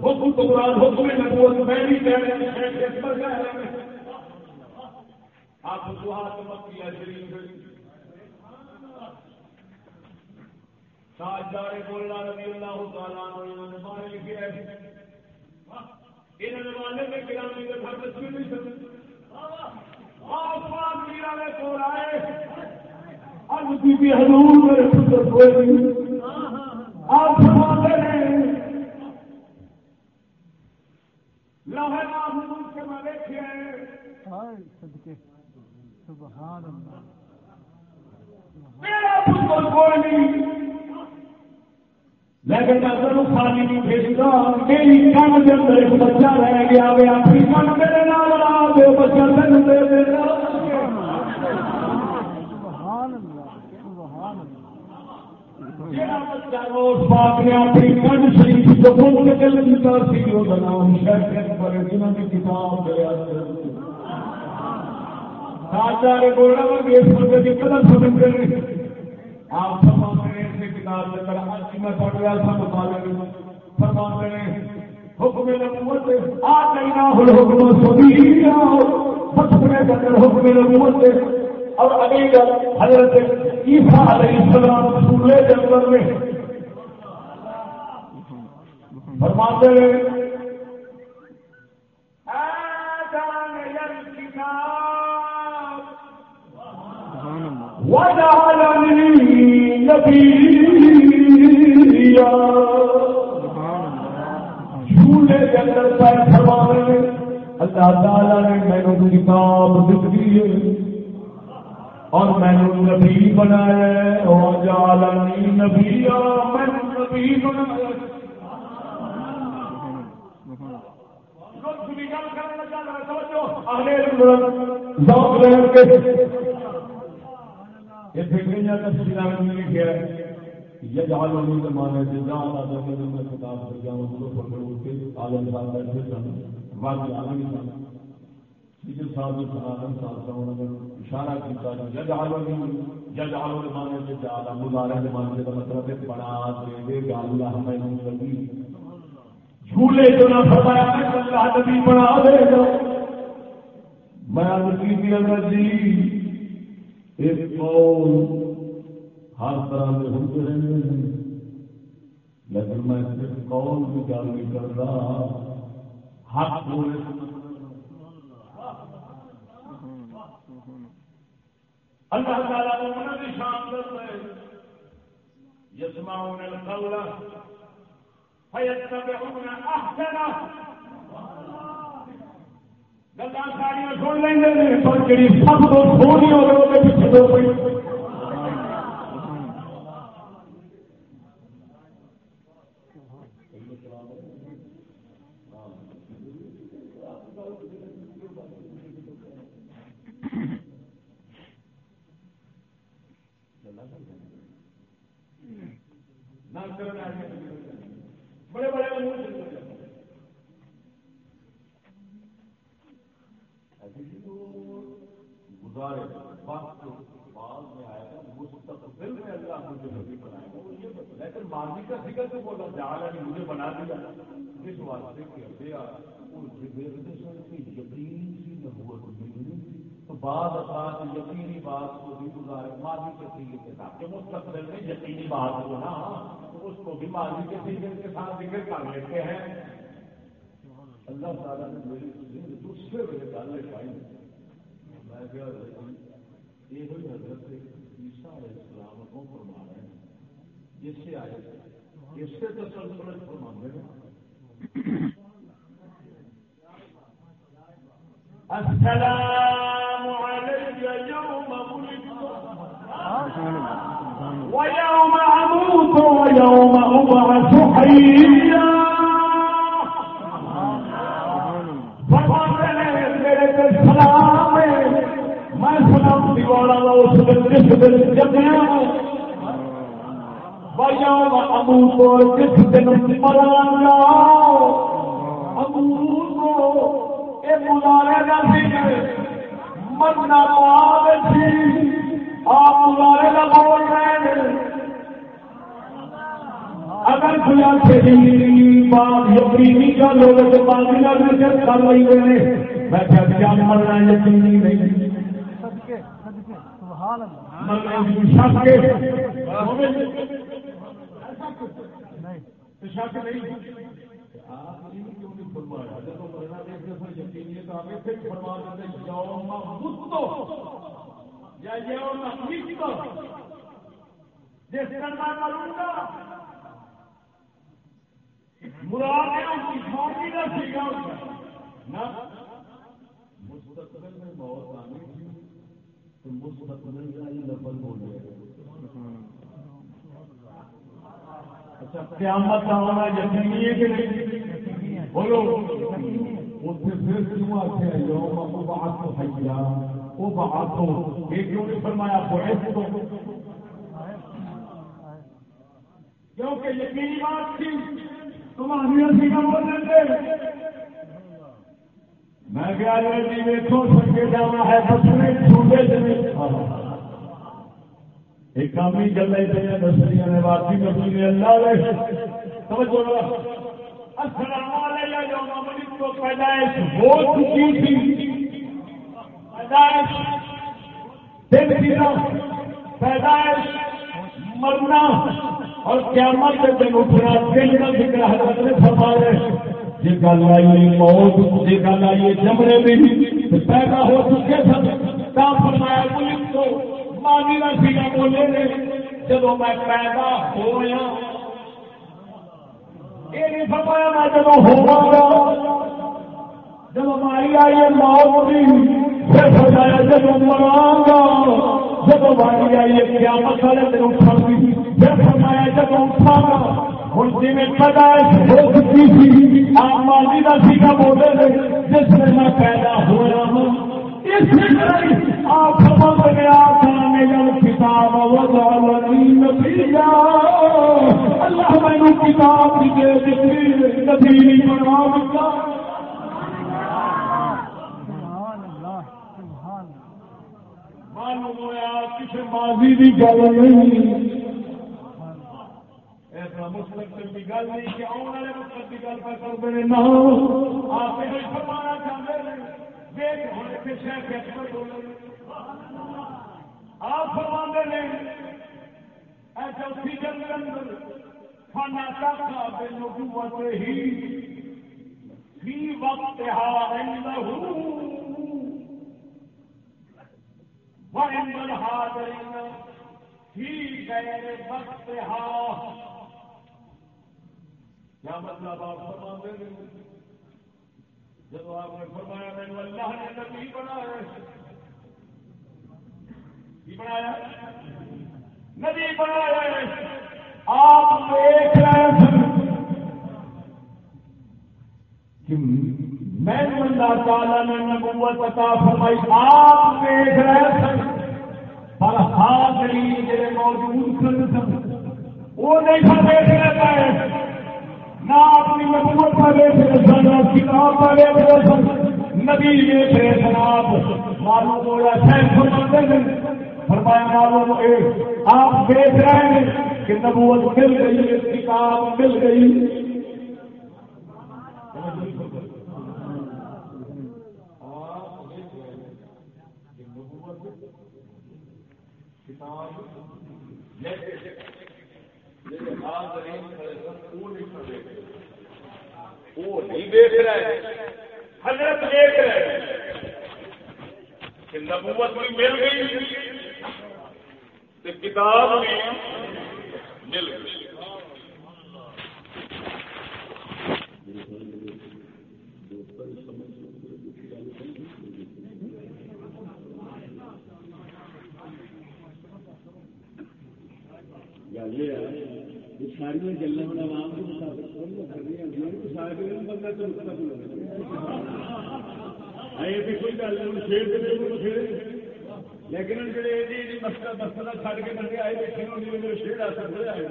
حکم تو قرآن حکم نبوت میں بھی کہہ رہے ہیں آپ کو ہاتھ مت کیا شریف ساجارے بولنا رضی اللہ تعالیٰ انہوں نے مانے لکھے ہیں انہوں نے مانے میں گرامی کے گھر میں نہیں سکتے آسمان میرا میں کو رائے حضور میرے پتر کوئی آپ سماتے ہیں لوہے محمود کے میں دیکھے سبحان اللہ میرا پتر کوئی نہیں۔ لیکن میں ضرور خالی نہیں بھیجتا۔ میری کن کے اندر ایک بچہ رہ گیا وہ اپنی کن میرے نال لا دے بچہ تین دے دے اللہ سبحان اللہ جہاں بچہ روز پاک نے اپنی شریف جو بول کے دل سی وہ جنہوں نے کتاب دیا اس قدر سمجھ آپ ہیں، اس کتاب کے میں پڑھ رہا تھا ہیں، حکم نبوت آ حکم حکم نبوت۔ اور اگلی گل حضرت عیسیٰ علیہ السلام سورے جنگل میں فرماتے ہیں وجعلني نبيا جھولے کے اندر پیر فرمانے اللہ تعالی نے میرے کتاب دکھی ہے۔ اور میں نے نبی بنایا اور جعلنی نبیا میں نبی بنایا کے لکھا سے میں کے عالم صاحب بیٹھے سن واقعی سن صاحب صاحب نے اشارہ کہ سے جعل مضارع کا مطلب ہے بنا دے دے گا اللہ ہمیں نبی جھولے نہ فرمایا کہ اللہ نبی بنا دے گا۔ میں کی جی ایک قول ہر طرح کے ہوتے رہتے ہیں، لیکن میں صرف قول کی گل نہیں کرتا حق بولے اللہ تعالیٰ کو من کی شان کرتا ہے۔ يسمعون القول فيتبعون احسنه گلا ساڑیاں سن لیں گے پر جی سب تو سونی ہوگی وہ پیچھے دو پڑی بڑے بڑے گزارے وقت بعد میں آئے گا مستقبل میں اللہ مجھے نبی بنائے گا، وہ یہ لیکن ماضی کا ذکر تو بولا جا رہا مجھے بنا دیا۔ اس واسطے کہ ابھی اور جبیر نے سن دیا یقین سی نبوت ملنی تو بعد اثرات یقینی بات کو بھی گزارے، ماضی کے سیگے کے ساتھ۔ کہ مستقبل میں یقینی بات ہو نا، تو اس کو بھی ماضی کے سیگے کے ساتھ ذکر کر لیتے ہیں۔ اللہ تعالیٰ نے میری زندگی دوسرے میرے گل پائی میں کیا یہ حضرت عیسیٰ علیہ السلام کو فرما رہے ہیں اس سے آئے۔ اس سے تو سلسلہ فرما رہے ہیں۔ السلام علي يوم ولدت ويوم أموت ويوم أبعث حيا. سلام میں سلام دیوانا اس دن أموت جس دن مرانا اموت ملارے کا مرنا آپ ملارے کا بول رہے ہیں۔ اگر کوئی آخری بات یقینی کا لوگ تو باقی کا ذکر کر رہی ہیں میں کیا مرنا یقینی نہیں۔ شک نہیں۔ فرمایا؟ جب مرنا دیکھتے سر یقینی تو آگے پھر فرما دیتے یوم مستو یا یوم مستو جس کا میں کروں گا مراد ہے اس کی چھوٹی نہ سیکھا نہ۔ مستقبل میں موت آنی تھی، تو مستقبل کا ہی لفظ بولے اچھا اچھا، قیامت کا ہونا یقینی ہے کہ نہیں؟ بولو۔ اسے پھر کیوں آتے ہیں؟ یوم وہ بات تو حیا۔ وہ بات تو یہ کیوں نہیں فرمایا؟ بحث تو۔ کیونکہ یقینی بات تھی۔ تم تمہاری اسی کا بولنے دے میں کیا جی دیکھو سکے جانا ہے، بس میں چھوٹے سے ایک کام نے توجہ السلام علیکم پیدائش ہو چکی تھی۔ پیدائش دن پیدائش مرنا اور قیامت کے دن اٹھنا۔ دل کا ذکر حضرت نے فرمایا، یہ گل آئی موت، یہ گل آئی جمرے بھی پیدا ہو چکے سن۔ کا فرمایا پولیس کو مانی کا سینا بولے نے جب میں پیدا ہوا یہ نہیں فرمایا میں جب ہوا گا جب ہماری آئی موت کی پھر فرمایا جب مرا گا جب ہماری آئی کیا مسئلہ دن اٹھا گی۔ پھر فرمایا جب اٹھا گا ہوں جی میں پیدائش ہو چکی تھی۔ آپ ماضی کا سیکھا بولے جس میں میں پیدا ہوا ہوں۔ آپ سمجھ گیا کتاب اللہ میں کتاب کبھی نہیں بنوا کسی ماضی کی گل نہیں مستقبل کی گل نہیں کہ آنے والے مستقبل کی گل پر کرتے ہیں نہ آپ فرمانا چاہتے ہیں آپ فرما نے چوتھی جنگ کے اندر فنا چاہتا بے نبوت ہی فی وقت وعند الحاضرین فی غیر وقت کیا مطلب آپ فرما دیں جب آپ نے فرمایا، میں اللہ نے نبی بنایا بنایا نبی بنایا آپ دیکھ رہے میں اللہ تعالیٰ نے نبوت عطا فرمائی۔ آپ دیکھ رہے سن پر حاضرین جڑے موجود سن، وہ نہیں دیکھ رہے پائے نہ اپنی نبوت کا نہ کتاب نبی آپ معلوم ہو یا فرماتے ہیں۔ فرمایا معلوم آپ دیکھ رہے ہیں کہ نبوت مل گئی کتاب مل گئی۔ وہ نہیں دیکھ رہے حضرت دیکھ رہے کہ نبوت بھی مل گئی کتاب بھی مل گئی۔ یعنی ساری گلا عوام کے مطابق بندہ تو کوئی گل لیکن مسئلہ مسئلہ چڑھ کے بندے آئے بیٹھے میرے شیر آ سکتے آئے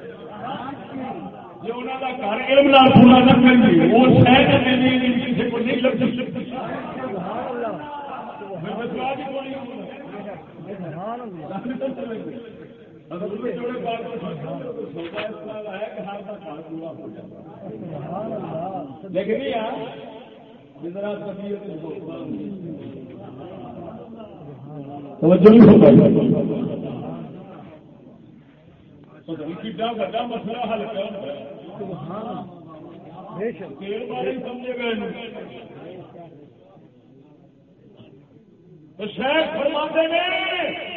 جی انہوں کا گھر علم پورا نہ کریں وہ شاید کسی کو نہیں لگ سکتے میں لیکن مسئلہ حل کر فرماتے ہیں۔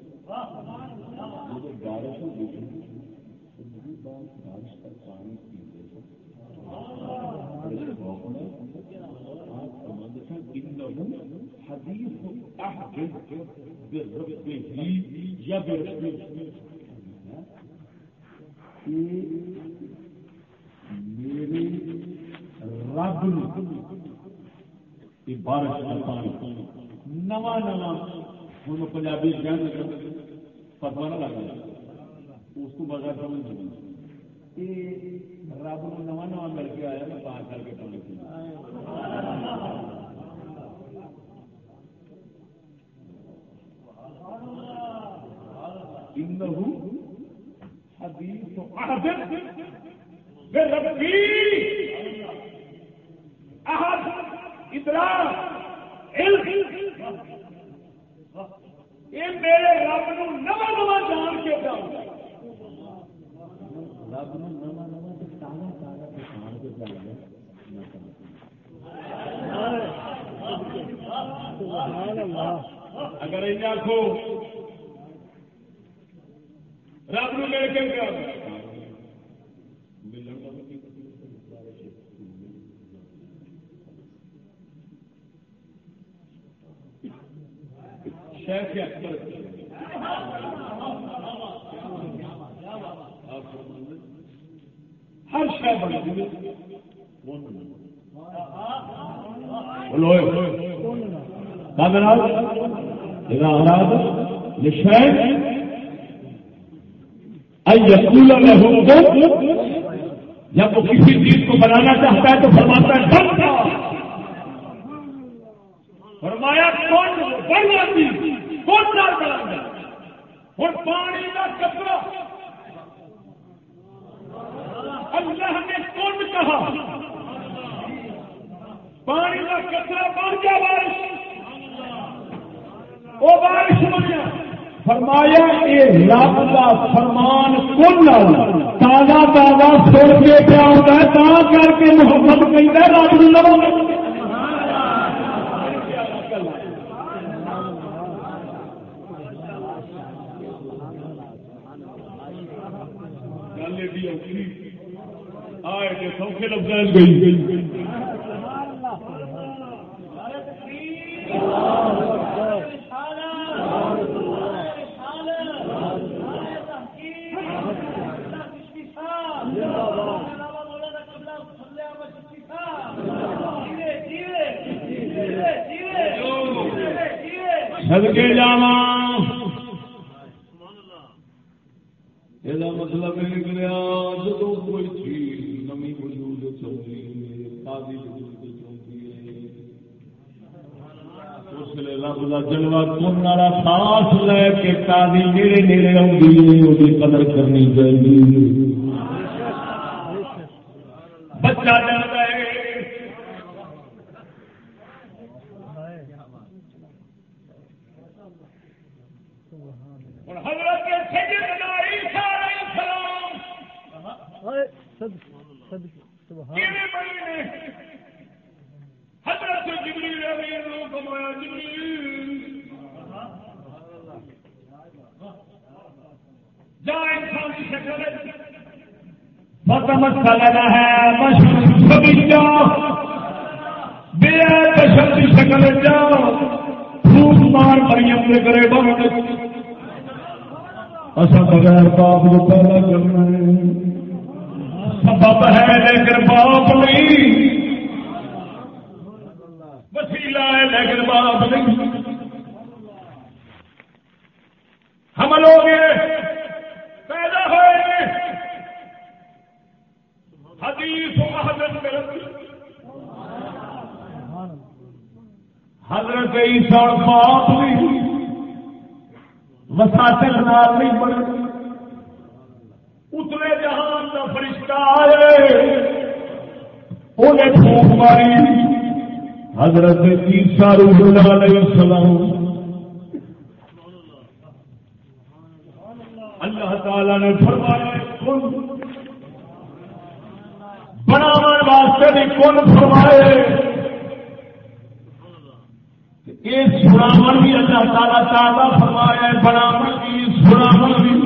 بارش کا پانی میرے رب بارش کا پانی نواں نواں ہوں پنجابی فتوا نہ لگ جائے اس کو بغیر سمجھ نہیں رب کو نواں نواں مل کے آیا، میں پار کر کے پڑھ پانی ادرا یہ میرے رب نو نو نو جان کے جاؤں۔ رب نو نو نو تازہ تازہ پچھان کے اگر یہ آخو رب نو میرے کیا شیخ اکبر ہر شہ بڑی بولو اراد شہر یقول میں ہوں جب وہ کسی چیز کو بنانا چاہتا ہے تو فرماتا ہے فرمایا، کون بڑھ ہوں پانی کا کپڑا۔ اللہ نے کون کہا؟ پانی کا کچرا بن گیا بارش۔ وہ بارش بنیا۔ فرمایا یہ رب کا فرمان کل تازہ تازہ سر کے پیا ہوتا ہے، تا کر کے محمد کہتا رب لو سوکھے لفظ گئی۔ سدکے جاوا یہ مطلب نکلیا جب کوئی چیز نمی وجود چاہیے تازی وجود چاہیے اس لیے رب کا جلوا کن والا سانس لے کے تازی نیڑے نیڑے آئی وہ قدر کرنی چاہیے۔ بچہ جانا ہے حضرت جبریل امین لو کمایا جبریل جا انسان شکل بشر کی شکل پھوٹ مار مریم کرے بہت اصل بغیر باپ کو پیدا کرنا ہے۔ سبب ہے لیکن باپ نہیں۔ وسیلہ ہے لیکن باپ نہیں۔ حمل ہو گئے پیدا ہوئے حدیث و حضرت حضرت عیسیٰ باپ نہیں مساطل نال نہیں بنے۔ اتنے جہان کا فرشتہ آئے۔ انہیں پھوک ماری۔ حضرت عیسیٰ روح اللہ علیہ السلام اللہ تعالی نے فرمایا بناو واسطے بھی کن فرمائے؟ یہ سناو بھی اللہ تعالی تعالیٰ فرمایا بناو بھی سناو بھی۔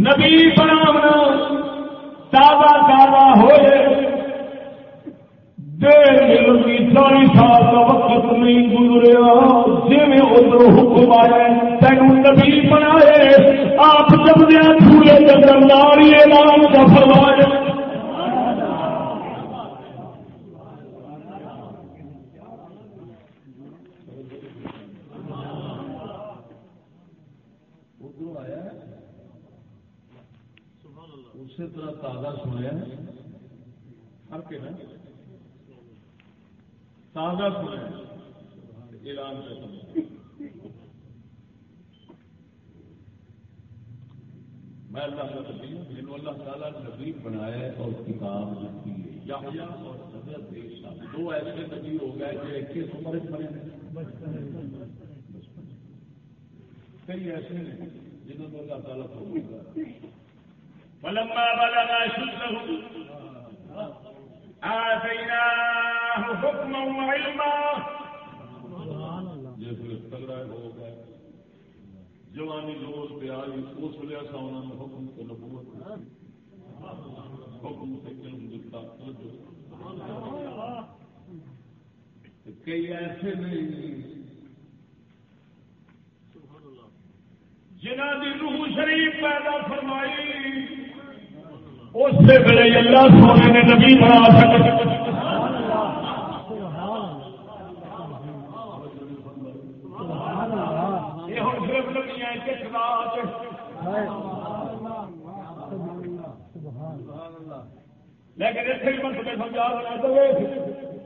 نبی بناونا تازہ تازہ ہوئے۔ دیر ملتی چالی سال کا وقت نہیں گزریا جی ادھر حکم آئے تین نبی بنائے آپ جب دیا جھولے جنگل ناری اعلان کا فرمایا اسی طرح تازہ سنیا فرق ہے نا تازہ سنیا اعلان کر میں اللہ کا نبی ہوں، جنہوں اللہ تعالیٰ نبی بنایا ہے اور کتاب لکھی ہے۔ یحییٰ اور حضرت عیسیٰ، دو ایسے نبی ہو گئے جو ایک عمر بنے کئی ایسے ہیں جنہوں نے اللہ تعالیٰ کو فلما بلغ أشده آتيناه حكما وعلما جوانی زور پہ آئی، اس لیے ایسا انہوں نے حکم کو نبوت حکم سے علم دیتا؟ کئی ایسے نہیں جنہ کی روح شریف پیدا فرمائی۔ اس سے پہلے اللہ سونے نے نبی بنا سکتے یہ ہوں صرف نبی ہیں کہ لیکن اتنے بھی مطلب سمجھا بنا دو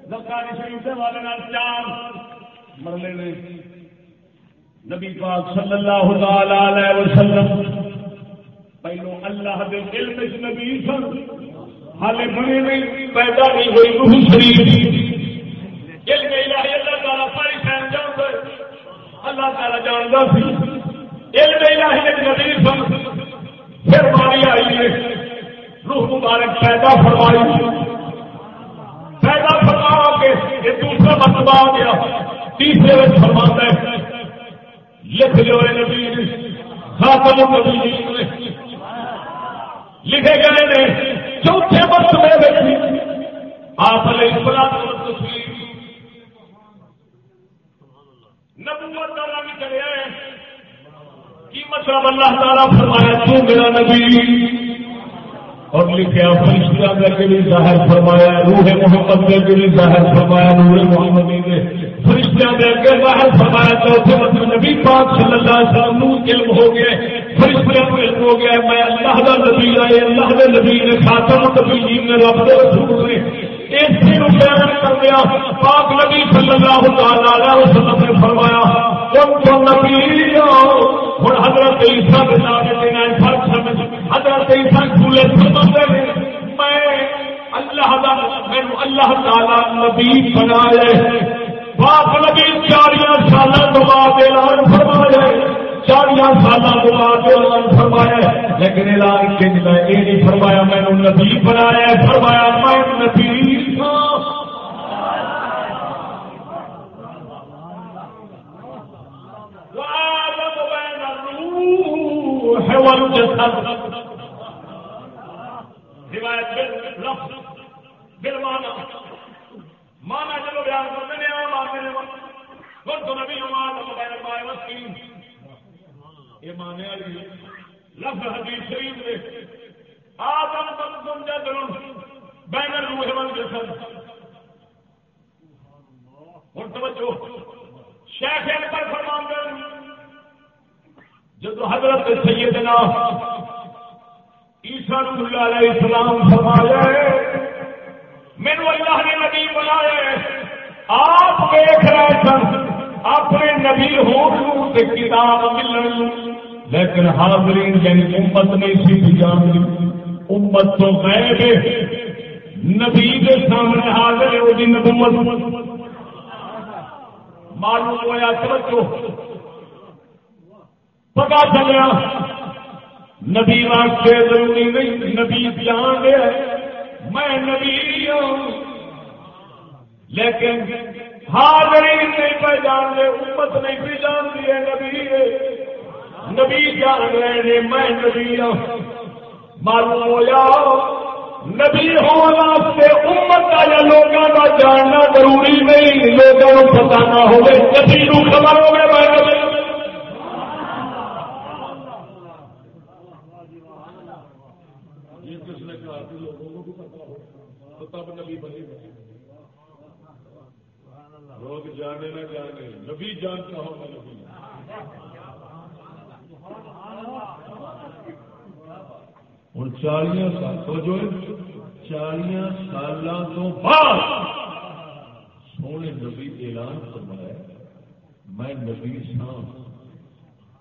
زکاری شریف والے چار مرلے نے۔ نبی پاک صلی اللہ تعالی علیہ وسلم، پہلو اللہ دے علم نبی سن، حالے بنے نہیں پیدا نہیں ہوئی روح شریف۔ علم الہی اللہ تعالی ساری شہر جان اللہ تعالی جانتا سی۔ علم الہی نبی سن، پھر باری آئی ہے۔ روح مبارک پیدا فرمائی۔ پیدا فرما کے یہ دوسرا مرتبہ آ گیا۔ تیسرے میں فرما ہے، لکھ لو نبی، خاتم النبی لکھے گئے نے چوتھے مرتبے آپ علیہ السلام نبوت کا رنگ چلے کی مطلب اللہ تعالیٰ فرمایا، تو میرا نبی۔ اور لکھا فرشتہ کر کے بھی ظاہر فرمایا، روح محمد کر کے بھی ظاہر فرمایا، نور محمد نے فرشتہ کر کے ظاہر فرمایا، چوتھے مطلب نبی پاک صلی اللہ علیہ وسلم علم ہو گئے۔ فرشتہ کو علم ہو گیا میں اللہ کا نبی ہاں، آئے اللہ کے نبی نے خاتم نبی جی نے رب کے رسول نے۔ کر دیا پاک نبی صلی اللہ وسلم نے فرمایا نبی ہوں حضرت عیسیٰ کے حضرت عیسیٰ کھلے سمجھتے میں اللہ دا میں اللہ تعالی نبی بنایا پاک نبی چالیاں سال تو بعد اعلان فرمایا چالیاں سال تو بعد اعلان فرمایا لیکن اعلان کے یہ نہیں فرمایا میں نبی بنایا فرمایا میں نبی ہاں۔ مانا چلو بیان کرتے ہیں مانتے ہیں تو نبی یہ مانے والی جی، لفظ حدیث شریف آدم تم تم بینر روح من جسد توجہ، شیخ فرمان جب حضرت سیدنا عیسیٰ اللہ علیہ السلام فرمایا میرے اللہ نے نبی بنایا آپ دیکھ رہے سن، اپنے نبی ہو کتاب ملن۔ لیکن حاضرین یعنی امت نہیں سی جان امت تو غیب نبی کے سامنے حاضر ہے، وہ نبوت۔ معلوم ہوا، توجہ۔ پتا چلیا نبی واسطے ضروری نہیں، نبی جان دے میں نبی ہوں۔ لیکن حاضری نہیں پہ جان دے، امت نہیں پہ جان دی ہے نبی۔ نبی جان رہے میں نبی ہوں۔ معلوم ہوا نبی ہونے امت کا یا لوگوں کا جاننا ضروری نہیں لوگوں کو پتا نہ ہو نبی نو خبر ہو گئے میں لوگ جانے نہ نبی جانتا ہوں میں نبی ہوں چالیاں سال جو چالیاں سال تو بعد سونے نبی اعلان فرمایا میں نبی سا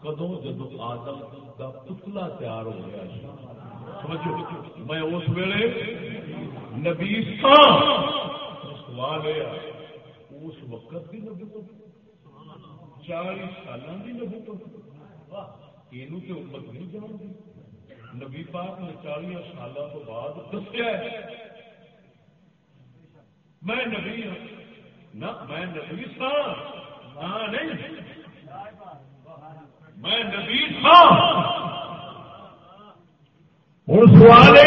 کدو جب آدم کا پتلا تیار ہو گیا سمجھو میں اس ویلے نبی سا سوال ہے اس وقت بھی نبی چالیس سال کی نبی تو یہ امت نہیں جانتی۔ نبی پاک نے چالیس سال تو بعد دسیا میں نبی ہوں نہ میں نبی سا نہیں۔ میں نبی سا ہوں سوال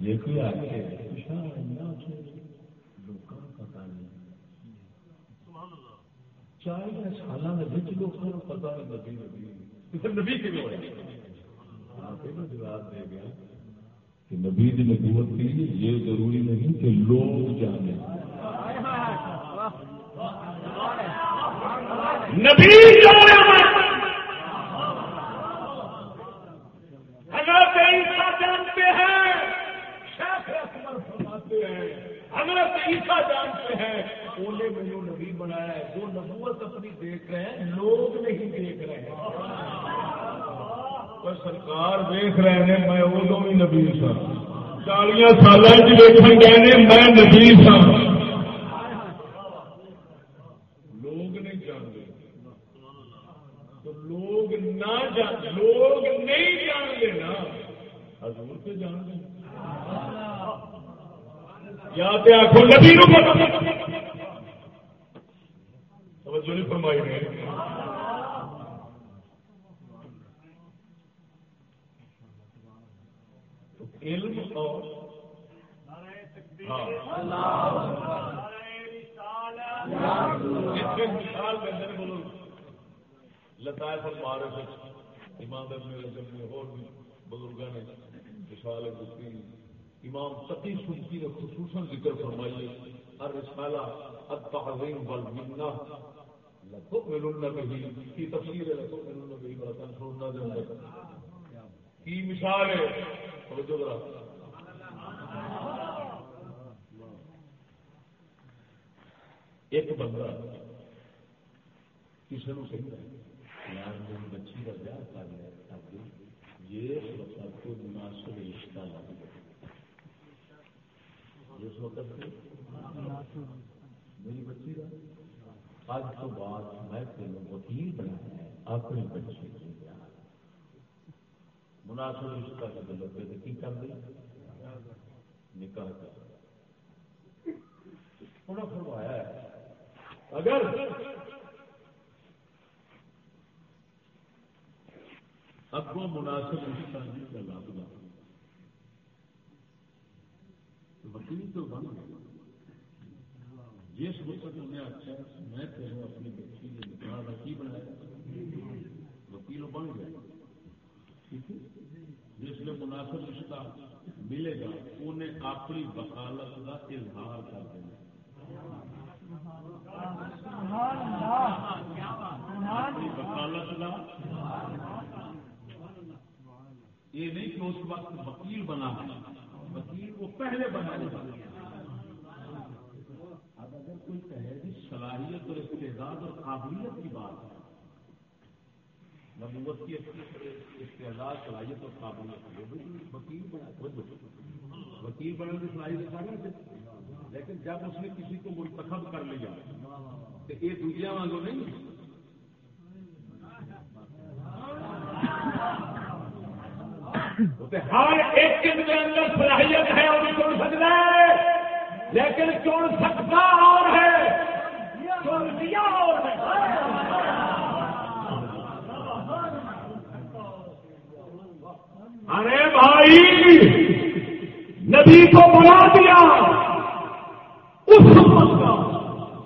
یہ کوئی آگے چالیس سال لوگوں کو پتا نبی نبی نبی کے جواب دے گیا کہ نبی نبوت کی یہ ضروری نہیں کہ لوگ جانے۔ نبی حضرت عیسیٰ جانتے ہیں فرماتے ہیں، حضرت عیسیٰ جانتے ہیں۔ نے مجھے نبی بنایا ہے، جو نبوت اپنی دیکھ رہے ہیں، لوگ نہیں دیکھ رہے ہیں۔ پر سرکار دیکھ رہے ہیں، میں ادو بھی نبی سا۔ چالیا سال دیکھن گئے میں نبی سا۔ لوگ نہیں جانتے۔ تو لوگ نہ جان لوگ نہیں جانتے نا۔ حضور سے جانتے یا تو آخو نبی نو لطائف المعارف امام ابن رجب نے اور بھی نے مثال دیتی امام تقی سلطی نے خصوصاً ذکر فرمائیے الرسالہ التعظیم والمنہ لتؤمنن به کی تفسیر ہے لتؤمنن به ولتنصرن کی مثال ہے، توجہ ذرا۔ ایک بندہ کسی نے کہتا ہے، یار میری بچی کا بیاہ کر لیا تاکہ یہ وقت کو مناسب رشتہ لگ جس وقت میری بچی کا۔ اج تو بعد میں تین وکیل بنایا ہے اپنی بچی کے بیاہ۔ مناسب رشتہ کا لگے کی کر دیں نکاح کر انہوں نے فرمایا ہے، اگر اگوں مناسب رشتہ کا لگ رہا وکیل تو بن گیا جس وقت انہیں آخیا میں تیرے اپنی بچی کے نکاح کا کی بنایا۔ وکیل بن گیا جس میں مناسب رشتہ ملے گا، انہیں اپنی وکالت کا اظہار کر دینا وکالت کا۔ یہ نہیں کہ اس وقت وکیل بنا وکیل کو پہلے بنا اب اگر کوئی کہے صلاحیت اور استعداد اور قابلیت کی بات ہے نبوت کی استعداد صلاحیت اور قابلیت وکیل بنا وکیل بننے کی صلاحیت سارا لیکن جب اس نے کسی کو منتخب کر لیا تو یہ دوسرا وانگو نہیں ہر ایک کے اندر صلاحیت ہے وہ بھی چن سکتا ہے. لیکن چن سکتا اور ہے، چن دیا اور ہے. ارے بھائی! نبی کو بلا دیا! اس کا،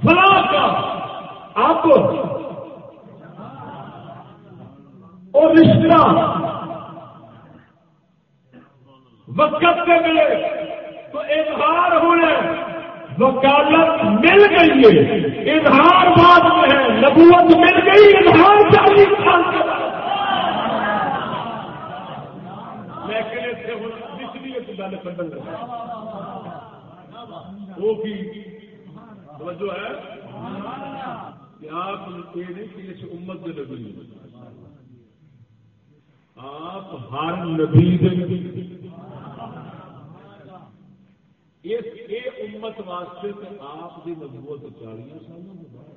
فلاں کا، آپ اور رشتہ۔ وقت سے ملے تو اظہار ہونے۔ وکالت مل گئی ہے۔ اظہار بعد میں ہے۔ نبوت مل گئی، اظہار چالیس سال کے لیکن اس سے بجلی گل کر وہ بھی توجہ ہے؟ کہ آپ یہ نہیں کہ اس امت کے نبی آپ ہر نبی اس امت واسطے تو آپ کی نبوت چالیس سالوں کے بعد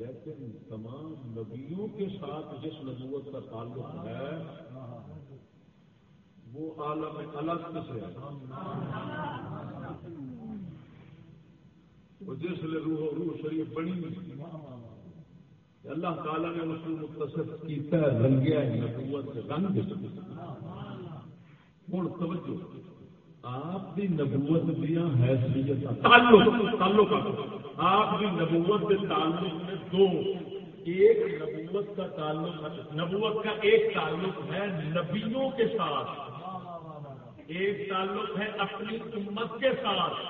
لیکن تمام نبیوں کے ساتھ جس نبوت کا تعلق ہے وہ عالم الگ سے ہے؟ وہ جس لیے روح روح شریف بنی اللہ تعالیٰ نے اس کو متصف کیا رنگیا نبوت رنگ ہوں، توجہ۔ آپ کی نبوت دیا حیثیت تعلق تعلق آپ کی نبوت کے تعلق میں دو۔ ایک نبوت کا تعلق، نبوت کا ایک تعلق ہے نبیوں کے ساتھ۔ ایک تعلق ہے اپنی امت کے ساتھ۔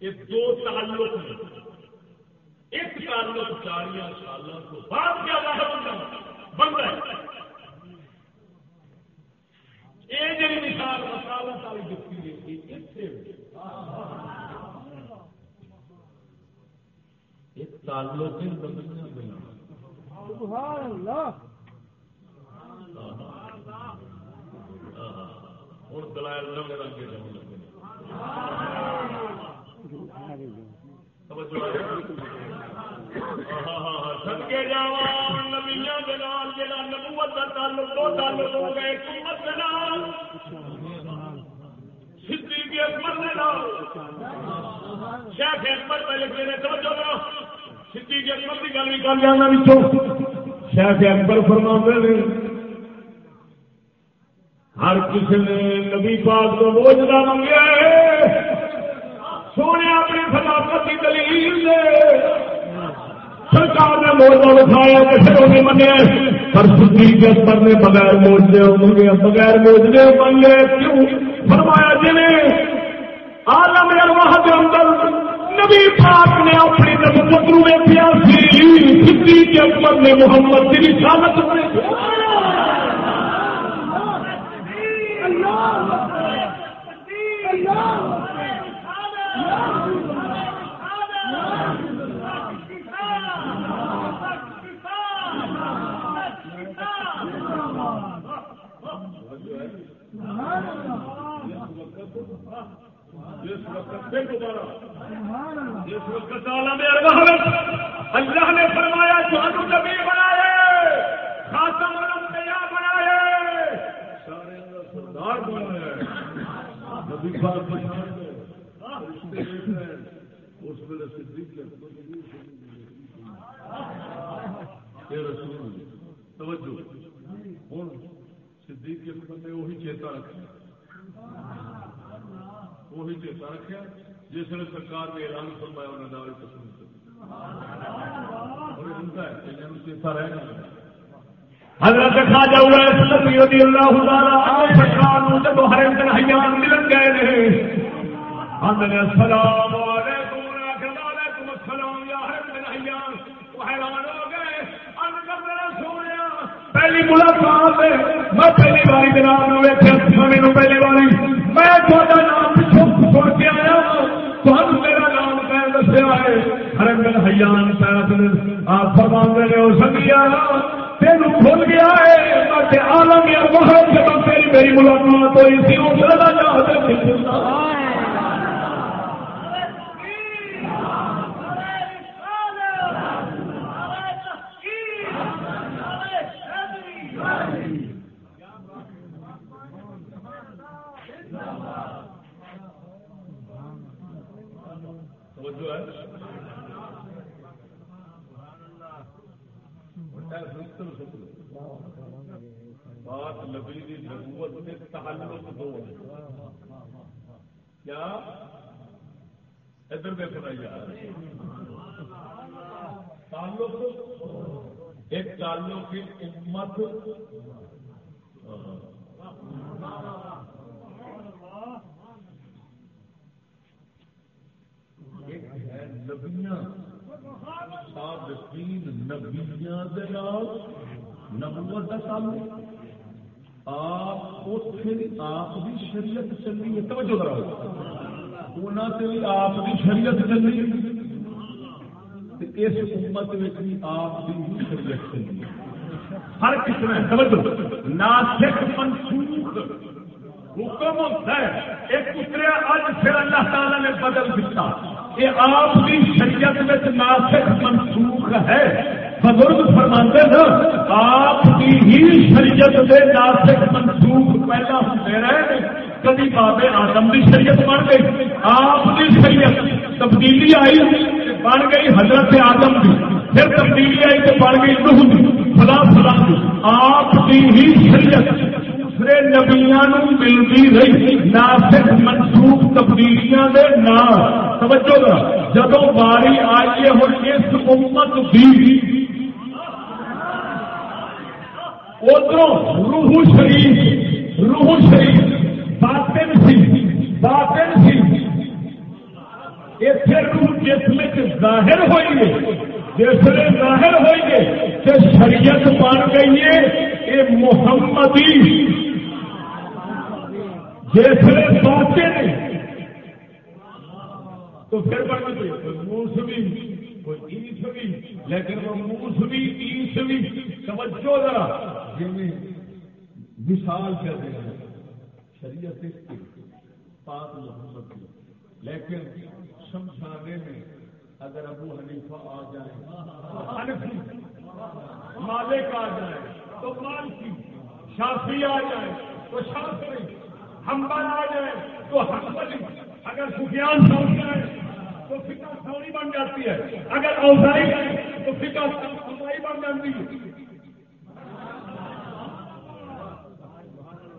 یہ دو تعلق ہیں۔ ایک تعلق چالیاں سالوں کو بعد کیا بن رہا ہے یہ جی مثال مسالہ ساری دیکھی ہے ایک تعلق ہوں دلائل رنگ رنگ جمع لگے نبوت کا تعلق دو تعلق ہو گئے قیمت کے نام اکبر نام شیخ اکبر پہ لکھے نے، توجہ اکبر کی گل بھی کر جانا بچوں شیخ اکبر فرما نے ہر کسی نے نبی پاک کو موجودہ منگیا ہے۔ سونے اپنی خلافت کی دلیل سرکار نے موجودہ دکھایا کسی کو نہیں منگے۔ پر صدیق اکبر نے بغیر موجودے منگے، بغیر موجودے منگے۔ کیوں؟ فرمایا جی عالم ارواح کے اندر نبی پاک نے اپنی نبوت میں کیا سی۔ صدیق اکبر نے محمد کی رسالت میں جس وقت جس وقت اللہ نے فرمایا جانو نبی بنائے، خاتم الانبیاء بنائے۔ سارے سردار بنائے اس صدیق رسول توجہ۔ ہوں صدیق کے نے وہی چیتا رکھا وہی چیتا رکھا جس نے سرکار نے اعلان فرمایا انہوں نے پسند حضرت خواجہ رضی اللہ تعالی سرکار جب حیان ملن گئے اندر السلام علیکم وعلیکم السلام یا حیان وہ حیران ہو گئے۔ پہلی ملاقات میں پہلی باری جناب نو ویکھیا میرے پہلی باری۔ میں نام سن کے آیا ہاں۔ تم میرا نام پہ دسیا ہے۔ ہر دن حیان پہ آپ فرما رہے ہو سکیا ہاں۔ تین کھل گیا ہے۔ آلم یا بہت جب تیری میری ملاقات ہوئی۔ تھی وہ لگا جا بات نبی کی نبوت سے تعلق دو کیا؟ ادھر دیکھنا یار۔ تعلق ایک تعلق کی امت۔ ہاں۔ ایک ہے نبیاں۔ سابقین نبیاں نبوت کا تعلق آپ آپ بھی شریعت چلی ہے۔ توجہ کرو سے بھی آپ بھی شریعت چلی اس امت میں بھی آپ بھی شریعت چلی ہر قسم توجہ۔ ناسک منسوخ۔ حکم ہوتا ہے۔ ایک اتریا اج پھر اللہ تعالی نے بدل دیتا۔ یہ آپ کی شریعت میں ناسک منسوخ ہے۔ بزرگ فرماندے نا، آپ کی ہی شریعت میں ناسک منسوخ پہلا ہوتے رہے کبھی بابے آدم کی شریعت بن گئی، آپ کی شریعت تبدیلی آئی بن گئی حضرت آدم کی پھر تبدیلی آئی تو بن گئی نوح فلاں فلاں آپ کی ہی شریعت دوسرے نبیا ملتی رہی۔ ناسک منسوخ تبدیلیاں دے نام توجہ گا جب باری آئی ہے ہوں اس امت بھی ادھر روح شریف روح شریف، باطن سی باطن سی۔ اتنے روح جسم ظاہر ہوئی ہے۔ جسے ظاہر ہوئی ہے کہ شریعت بن گئی ہے، یہ محمدی۔ جیسے سوچتے نہیں تو پھر بڑھنا چاہیے موسمی کوئی عیسوی، لیکن وہ موسمی عیسوی۔ توجہ ذرا۔ جی مثال کہتے ہیں، شریعت پاک محمد لیکن شمشانے میں اگر ابو حنیفہ آ جائے مالک آ جائے، تو مالکی شافی آ جائے، تو شاستری ہمبل آ جائے، تو ہمبلی اگر سفیان سوری آئے تو فکا سوری بن جاتی ہے، اگر اوزائی آئے تو فکا اوزائی بن جاتی ہے۔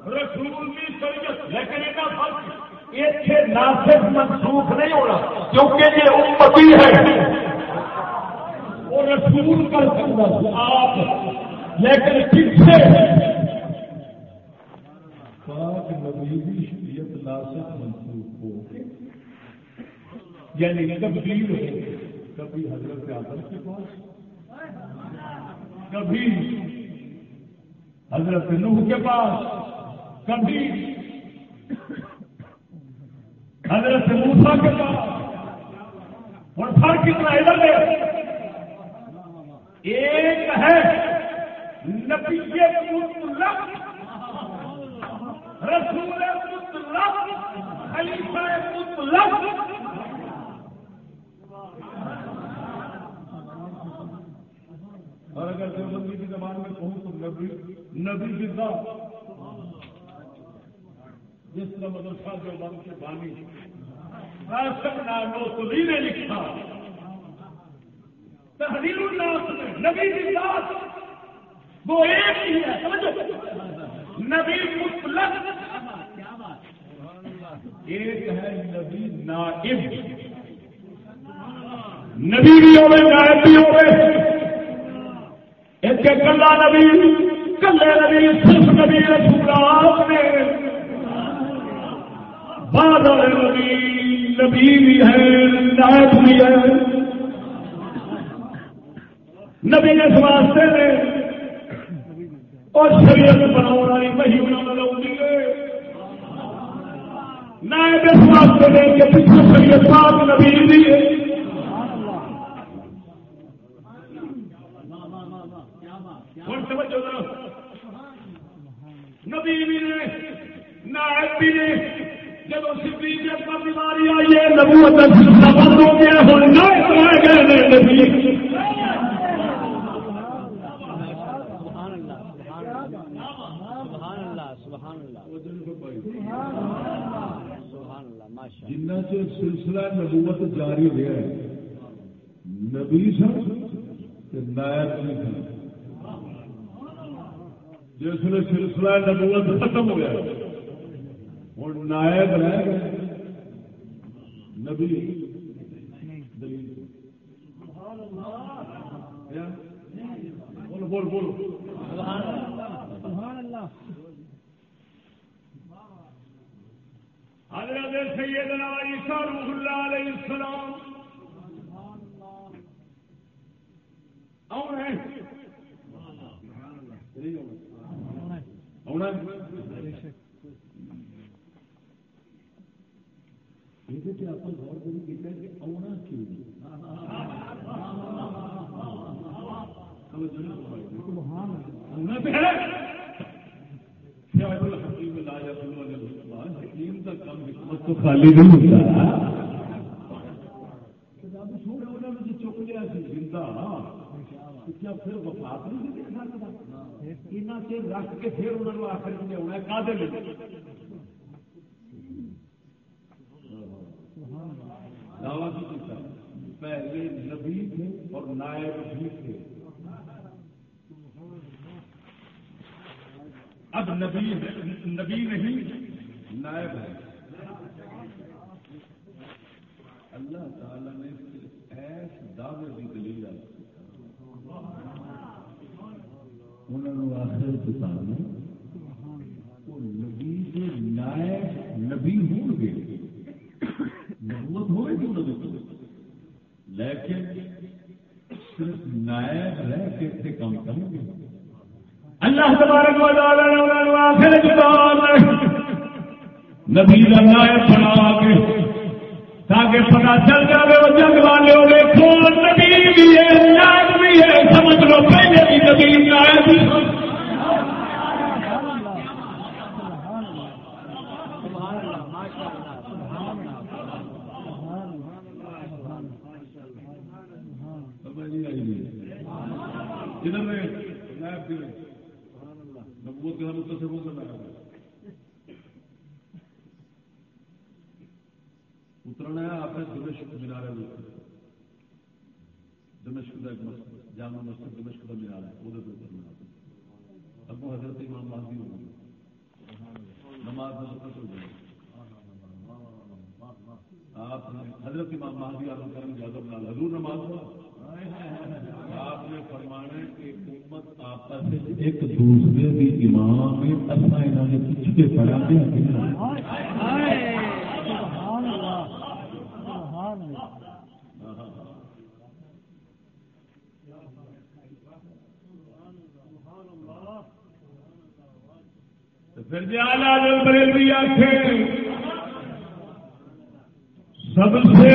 رسول کی شریعت، لیکن اتنا فرق اتنے ناسک منسوخ نہیں ہونا، کیونکہ یہ امتی ہے۔ وہ رسول کر سکتا آپ۔ لیکن کس سے پاک نبی کی شریعت ناسک منسوخ ہو یعنی تبدیل ہو کبھی حضرت آدم کے پاس، کبھی حضرت نوح کے پاس، کبھی حضرت موسا کے پاس اور فرق کتنا ادھر ہے ایک ہے نبی مطلق، رسول مطلق، خلیفہ مطلق۔ اور اگر دیوبندی کی زبان میں کہوں تو نبی نبی زندہ جس طرح مدرسہ جو دیوبند کے بانی جی قاسم نے لکھا۔ تحریر الناس نبی زندہ وہ ایک ہی ہے، سمجھو۔ نبی مطلق۔ ایک ہے نبی نائب۔ نبی بھی ہوئے، نائب بھی ہوئے۔ ایک کلا نبی، کلے نبی، صرف نبی رسول آپ نے۔ بعد نبی نبی بھی ہے، نائب بھی ہے۔ نبی اس واسطے نے اور شریعت بناؤ والی وہی بنا لاؤں نائب اس واسطے نے کہ پیچھے شریعت پاک نبی بھی ہے۔ نبی بھی نے، نائب بھی نے جب سبھی جب بیماری آئی ہے، نبوت کا سلسلہ بند ہو گیا، ہوں گئے نبی۔ جنہ سلسلہ نبوت جاری رہا ہے، نبی سن نائب نہیں سن۔ جس نے سلسلہ نبوت ختم ہو گیا ہوں نائب رہ گئے نبی بولو بولو بولو اللہ حضرت سیدنا عیسیٰ روح اللہ علیہ السلام اور ہیں یہ آپ غور کریں کیا کہ آنا کیوں انہیں پہ ہے حکیم کا کام حکمت تو خالی نہیں ہوتا کتاب چھوڑ انہوں نے جو چک لیا سی زندہ تو کیا پھر وفات نہیں دے سکتا اینا چیر رکھ کے پھر انہوں نے آخر میں ہے میں دعویٰ کی کیتا پہلے نبی تھے اور نائب بھی تھے اب نبی نبی نہیں، نائب ہے۔ اللہ تعالی نے صرف ایس دعوے کی دلیل انہوں نے آخر کتاب وہ نبی کے نائب نبی ہوں گے۔ نبوت ہوئے گی انہوں نے لیکن صرف نائب رہ کے اتنے کام کریں گے۔ اللہ تبارک و تعالی نے انہوں نے آخر کتاب نبی کا نائب بنا کے تاکہ پتا چل جائے وہ جنگ والے ہو گئے کون نبی بھی ہے، نائب بھی ہے۔ سمجھ لو، پہلے بھی نبی نائب بھی۔ رہے نائب نبوت کے کر اترنا ہے آپ نے دمشق مینارے دمشق کا ایک مسجد جامع مسجد دمشق کا مینار ہے، وہ اترنا حضرت امام مہدی ہو نماز ہو آپ حضرت امام مہدی کرم یادو لال حضور نماز ہوا آپ نے فرمانا کہ امت آپس ایک دوسرے کی امام میں اصل انہوں نے پیچھے پڑا دیا پھر جالا بریلوی سب سے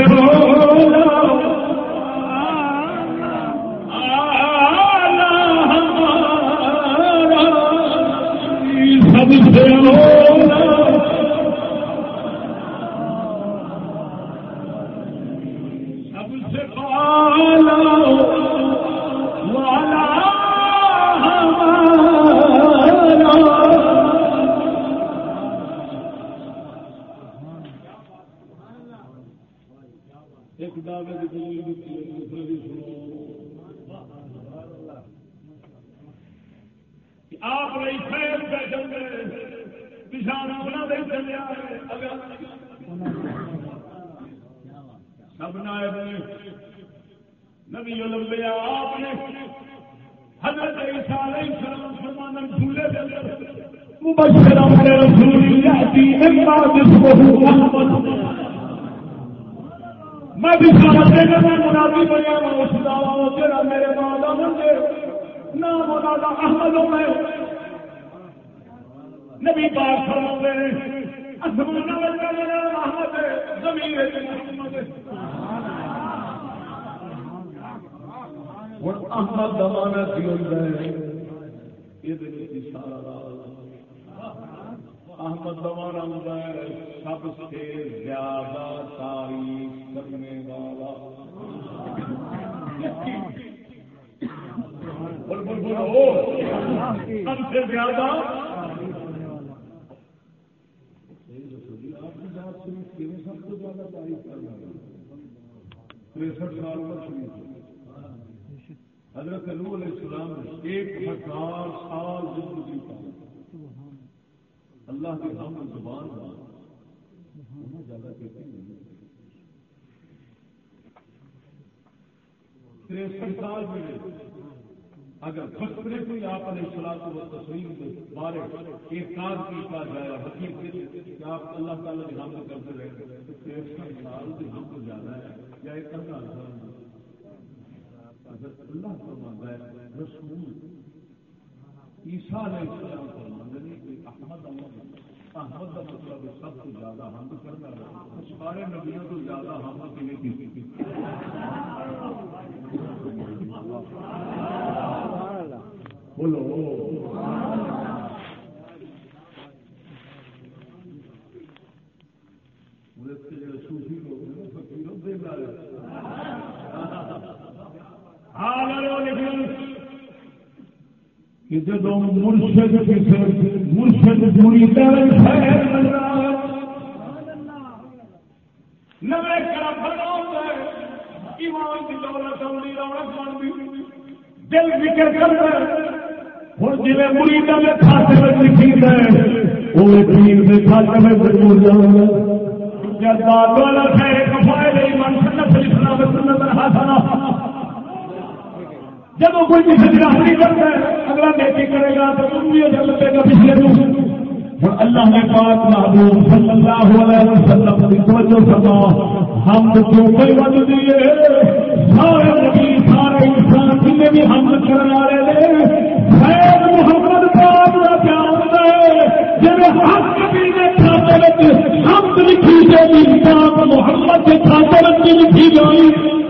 سب نائب نے نبی لمبے آپ نے حضرت عیسیٰ علیہ السلام فرمانا جھولے دے مبشرا برسول یاتی من بعد اسمه احمد میں بھی سمجھتے کہ میں منافی بنیا میں اس دعوا تیرا میرے مولا منجے نام مولا احمد ہوں میں۔ نبی پاک فرماتے ہیں اسمان والے میرا احمد ہے، زمین ہے محمد ہے۔ ہوں احمد دمانا کی ہوتا ہے یہ سارا احمد دمانا ہوتا ہے سب سے زیادہ تعریف کرنے والا سب سے زیادہ سب سے زیادہ تعریف کرنا تریسٹھ سال پر شریف حضرت نور علیہ السلام نے ایک ہزار سال زندگی جی کا اللہ کے ہم زبان زیادہ کہتے ہیں تریسٹھ سال میں اگر بچپنے کو ہی آپ علیہ السلام کو تصویر کے بارے ایک کام کی کا جائے حقیقت کہ آپ اللہ تعالیٰ کے ہم کرتے رہے تو تریسٹھ سال کے ہم کو زیادہ ہے۔ یا ایک ہزار سال اگر اللہ فرماتا ہے، رسول، عیسیٰ علیہ السلام فرماتے ہیں کہ احمد اللہ احمد کا مطلب سب سے زیادہ حمد کرنا ہے سارے نبیوں کو زیادہ حمد کے لیے کی۔ بولو صوفی لوگ ہیں فقیروں دے کہ جب مرشد کسی مرشد نوے کرم ایمان کی دولت رونق دل ہوں جی مریدا میں کھاتے میں لکھی ہے۔ وہ پیر کے کھاتے میں ضرور جاؤں جب والا خیر جب کوئی کسی کی راہی کرتا ہے، اگلا نیکی کرے گا تو تم بھی اجر لگے گا پچھلے دن اللہ نے پاک محبوب صلی اللہ علیہ وسلم کی توجہ فرما ہم تو کیوں کوئی وجہ دیے سارے نبی، سارے انسان جنہیں بھی ہم کرنے والے نے خیر محمد پاک کا پیار ہے۔ جب حق نبی نے کھاتے میں ہم لکھی جائے پاک محمد کے کھاتے میں لکھی جائے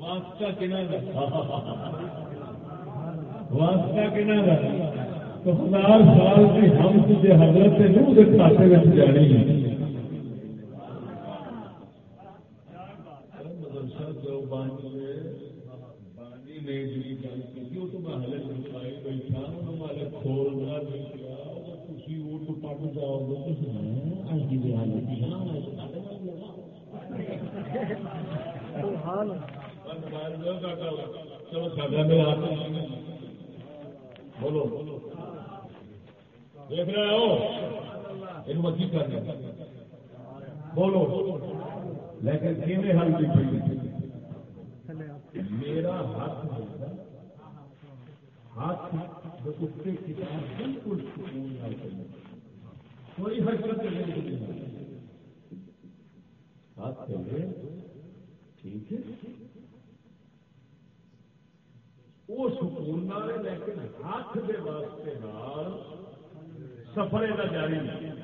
واسطہ کنا واسطہ کنا تو ہزار سال کی ہم تجھے حضرت نوح کے کھاتے میں جانی ہے مدرسہ جو بانی ہے بانی نے جی گل کی وہ تو میں ہلے لکھائی بیٹھا انہوں والے کھولنا نہیں کیا تھی وہ تو پٹ جاؤ گے تو سنا اج کی حالت چلو ساڈا میرا ہاتھ بولو۔ دیکھ رہے ہو؟ یہ مچی کرنا بولو۔ لیکن کیونیں حل کی پڑی میرا ہاتھ ہاتھ اس کے کتاب بالکل سکون نہ کوئی حرکت نہیں ہاتھ چلے ٹھیک ہے؟ وہ سکون نہ لیکن ہاتھ کے واسطے نال سفر کا جاری نہیں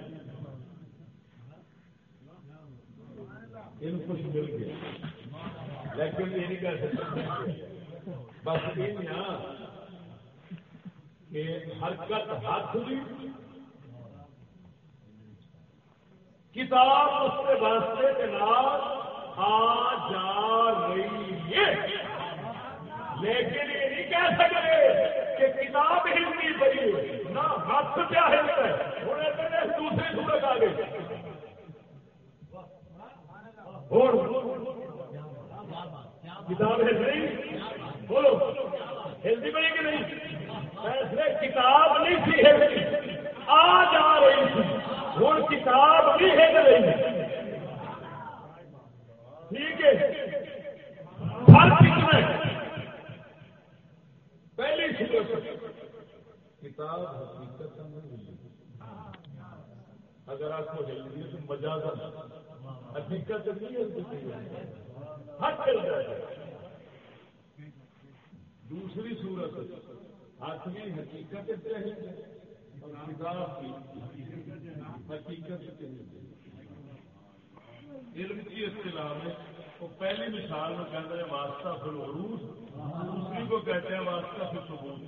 ان کچھ مل گیا۔ لیکن یہ نہیں کہہ سکتے۔ بس یہ کہ حرکت ہاتھ بھی کتاب اس کے واسطے کے نام آ جا رہی ہے۔ لیکن یہ نہیں کہہ سکتے کہ کتاب ہلتی پڑی نہ ہاتھ کیا ہلتا ہے ہوں دوسری صورت آ گئی اور کتاب ہل رہی بولو ہلتی پڑی کہ نہیں؟ ایسے کتاب نہیں تھی ہلتی آ جا رہی تھی ہوں کتاب بھی ہل رہی ٹھیک ہے پہلی صورت کتاب حقیقت اگر آپ کو ہلتی ہے تو مزاج حقیقت نہیں ہلتی چل جائے دوسری صورت ہاتھ میں حقیقت اور کتاب کی حقیقت علم کی اصطلاح میں وہ پہلی مثال میں کہتے ہیں واسطہ پھر عروج دوسری کو کہتے ہیں واسطہ پھر ثبوت۔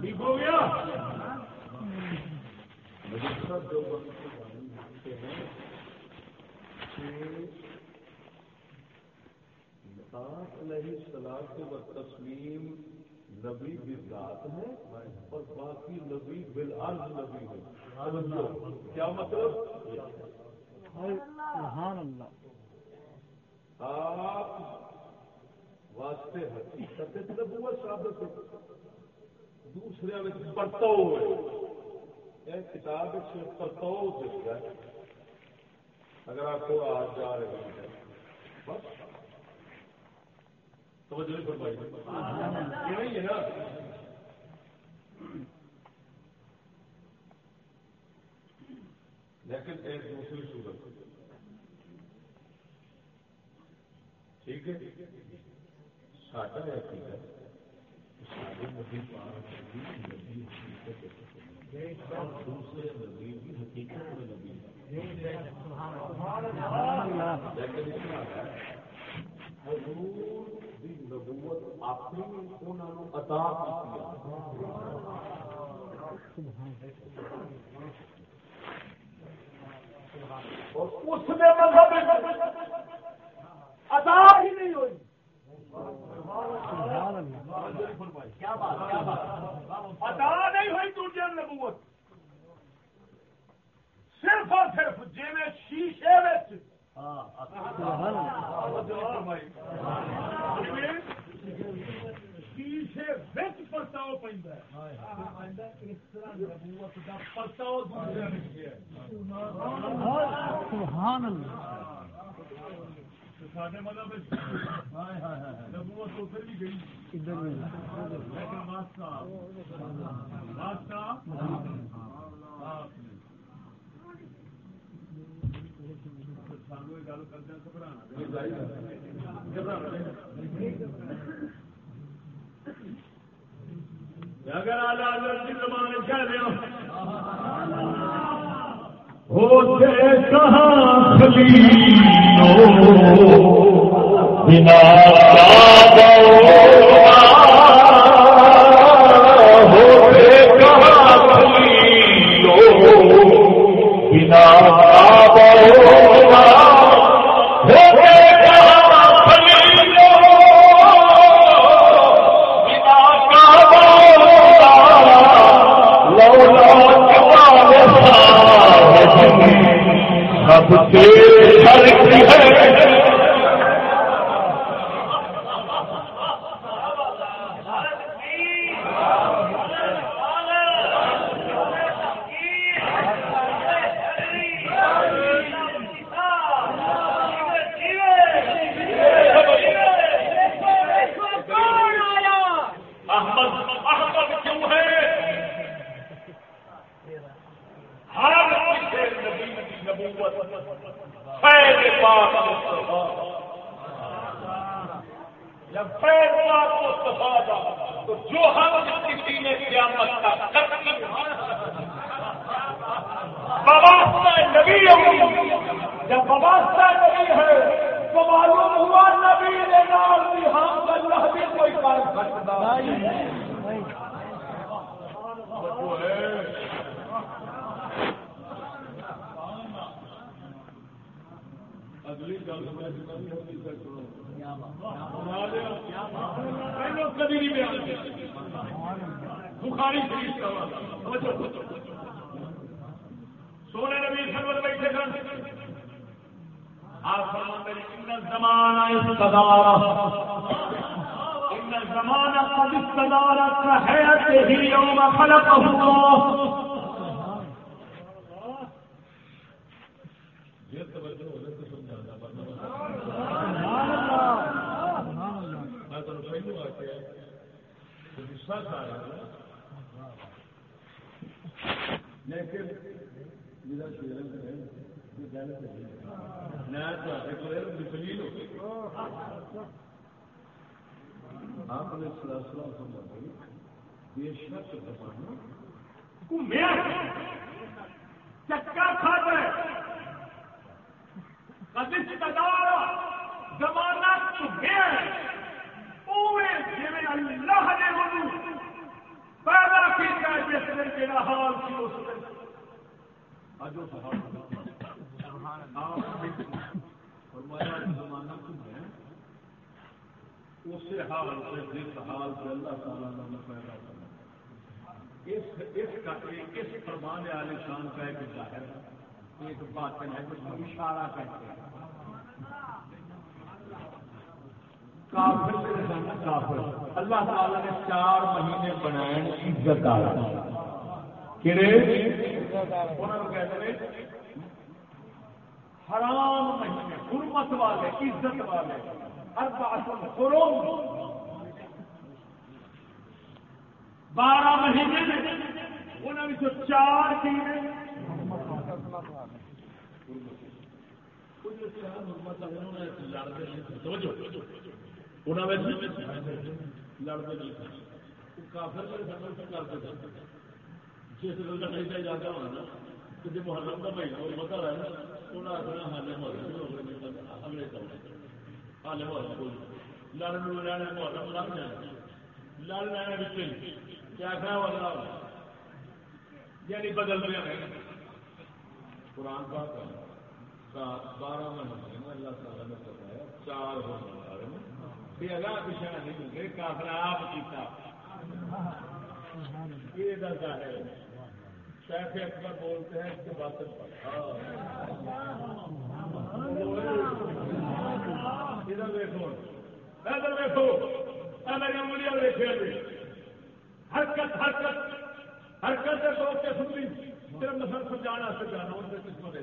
ٹھیک ہو گیا؟ سلاح و تسلیم نبی بذات ہے اور باقی نبی بالعرض نبی ہے۔ کیا مطلب؟ آپ واسطے حقیقت نبوت ثابت دوسرے پرتاؤ ہے۔ کتاب پرتاؤ دکھتا ہے۔ اگر آپ کو آج جا رہی ہے بس توجہ نہیں فرمائی یہ نہیں ہے نا لیکن ایک دوسری صورت۔ ٹھیک ہے۔ ساڈا حقیقت سارے نبی پاک نبی حقیقت دوسرے نبی حقیقت میں نبی لیکن حضور دی نبوت اپنی انہوں عطا اور اس نے مذہب عطا ہی نہیں ہوئی۔ عطا نہیں ہوئی دوسرے نبوت۔ صرف اور صرف جی میں شیشے میں پرتاؤ پہ پرتاؤ سارے مطلب نبوت ادھر بھی گئی۔ لیکن واسطہ واسطہ اگر آلہ حضرت کی زبان کہہ دیا ہوتے کہاں خلیلو بنا ہوتے کہاں خلیلو بنا سب کی احمد احمد کیوں ہے ہر کسی نبی کی نبوت خیر پاک مصطفیٰ جب خیر پاک مصطفیٰ کا تو جو ہم کسی نے قیامت کا قتل وابستہ نبی ہوں جب وابستہ نبی ہے تو معلوم ہوا نبی نے نام بھی ہم اللہ بھی کوئی کام کرتا اگلی گل کبھی نہیں بیان بخاری شریف کا سونے نبی سرور بیٹھے سن آپ ان زمانہ استدارہ ان زمانہ قد استدارہ كحياته يوم خلقه الله یہ توجہ ہو جائے تو سمجھانا میں تو پہلو آ کے غصہ کھا رہا لیکن میرا شیر ہے آپ نے سلاسلام سمجھا بے شک زمانہ گھومیا چکا کھا گئے کدی زمانہ چکیا اللہ نے انہوں پیدا جس دن جہاں حال سی اس دن فرمایا، زمانہ اسی حال سے، جس حال سے اللہ تعالیٰ نے پیدا کرنا اس اس کا اس فرمان عالی شان کا ایک ظاہر ایک بات ہے، جس کو اشارہ کرتے ہیں۔ کافر سے زیادہ کافر۔ اللہ تعالیٰ نے چار مہینے بنائے عزت والا کہڑے انہوں نے کہتے ہیں حرام مہینے، حرمت والے، عزت والے۔ بارہ مہینے انہوں نے چار جس دل جاتا ہونا نا، تو جب محرم کا مہینہ اور پتا رہا انہیں حالے محرم حالے محرم محرم جانا لڑ لینا کیا کیا والا یعنی بدل رہے ہیں قرآن پاک سات، بارہ مہینے میں اللہ تعالیٰ نے بتایا چار ہو یہ اگلا پیچھا نہیں ملے کافر آپ کیتا یہ دستا ہے شیخ اکبر بولتے ہیں، اس کے باطن پر ادھر دیکھو۔ ادھر دیکھو۔ ادھر انگلیاں دیکھے۔ حرکت حرکت حرکت ہے تو کے سنی۔ صرف مسل کو جانا سے جانا، ان قسمت ہے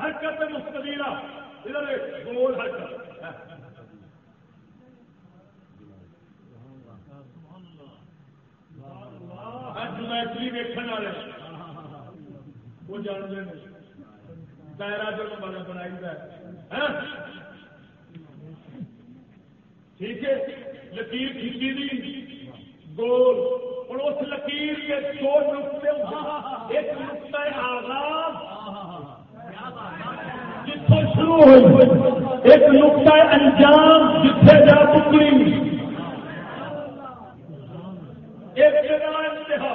حرکت ہے مستقیرہ ادھر گول حرکت۔ ویکن والے، وہ جانتے ہیں۔ دائرہ جو بڑا بنائی ہاں؟ ٹھیک ہے، لکیر کھینچی دی گول اور اس لکیر کے دو نقطے ایک نقطہ آغاز جتوں شروع ہوئی۔ ایک نقطہ انجام جتنے جا چکی ایک جگہ انتہا۔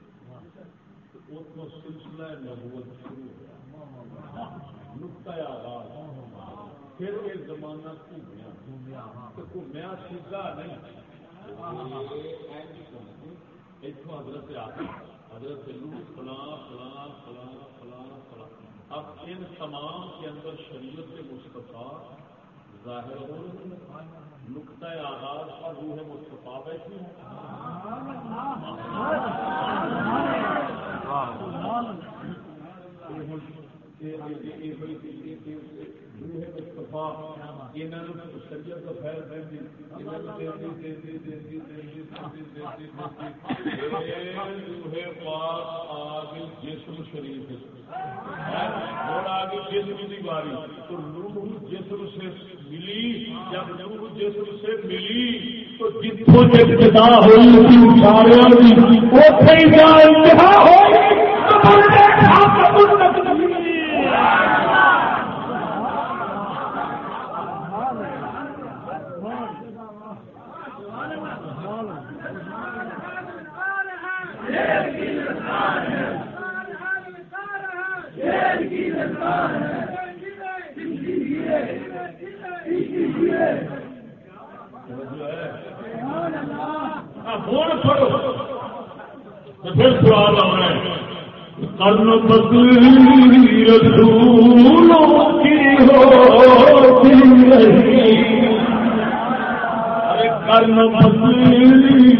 اتوں سلسلہ نبوت شروع۔ ہوا نقطہ آغاز۔ پھر یہ زمانہ گھومیا گھومیا سیدھا نہیں۔ اتوں حضرت آتا حضرت لوگ فلاں فلاں فلاں فلاں فلاں۔ اب ان تمام کے اندر شریعت کے مصطفیٰ ظاہر ہو۔ نقطۂ آغاز پر روح مصطفیٰ بیٹھی جسم شریف اور آگے جسم کی باری تو روح جسم سے ملی جب روح جسم سے ملی تو جتوں ابتدا ہوئی۔ سارے پھر سوال آ رہا ہے کرن بدلی رسولوں کی ہوتی کرن کرن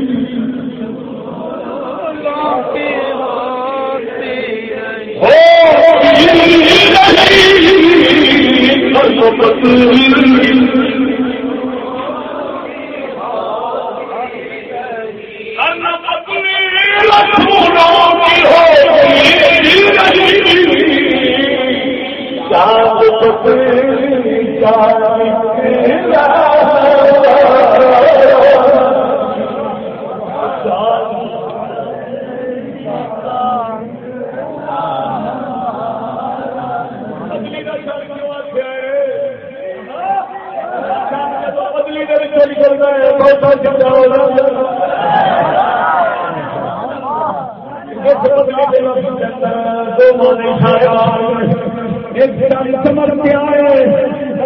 ایک سمر کیا ہے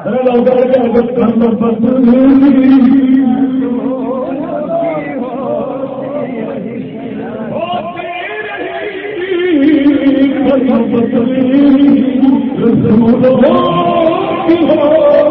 Oh, my God.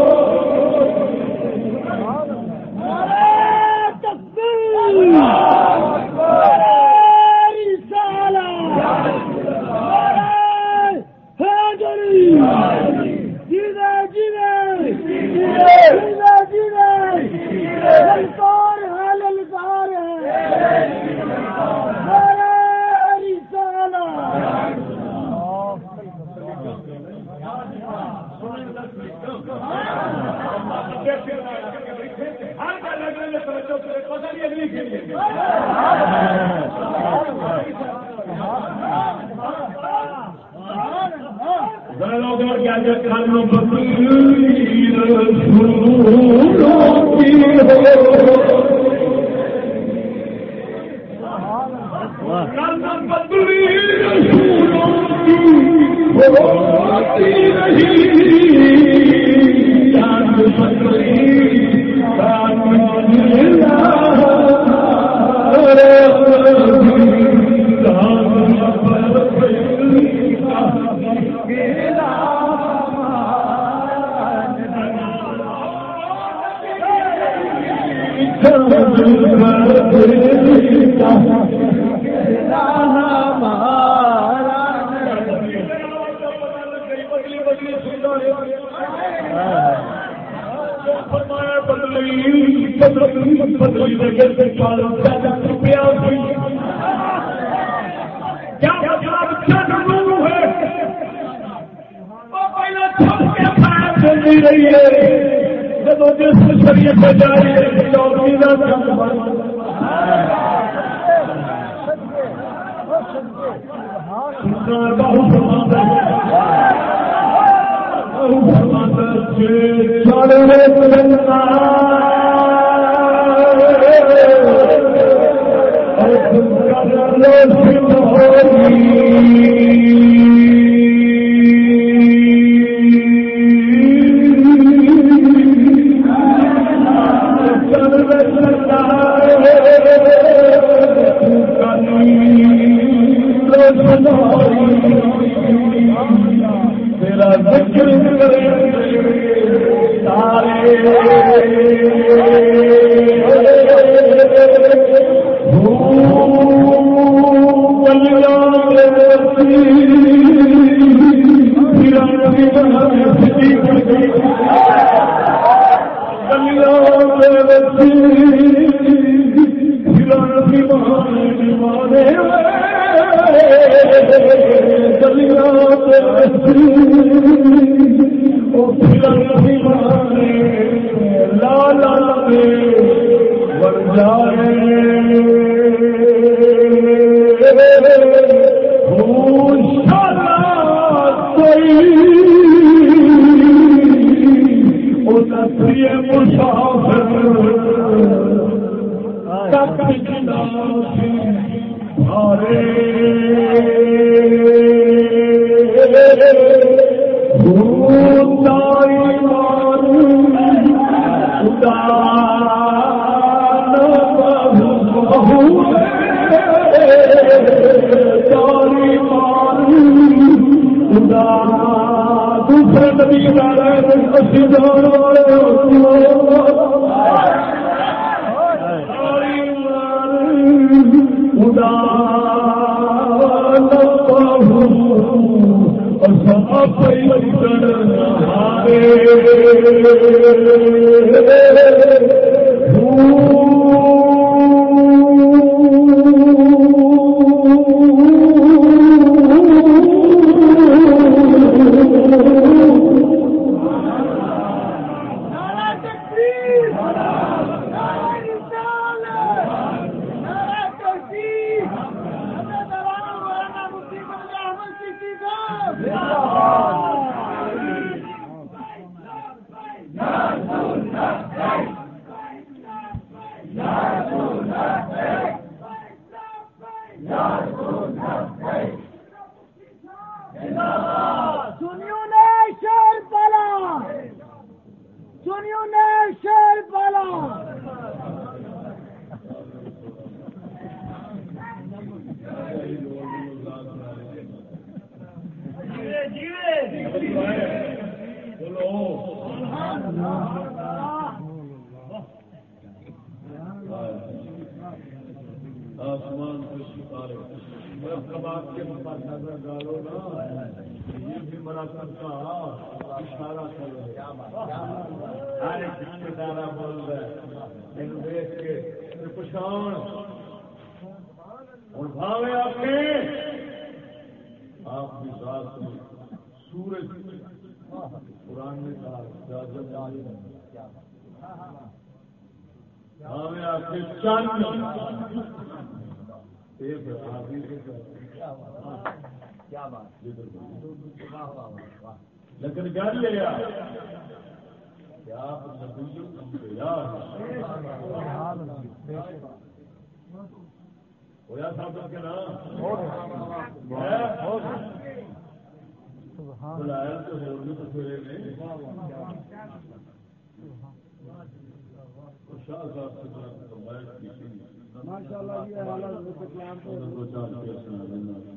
ماشاء اللہ یہ حالت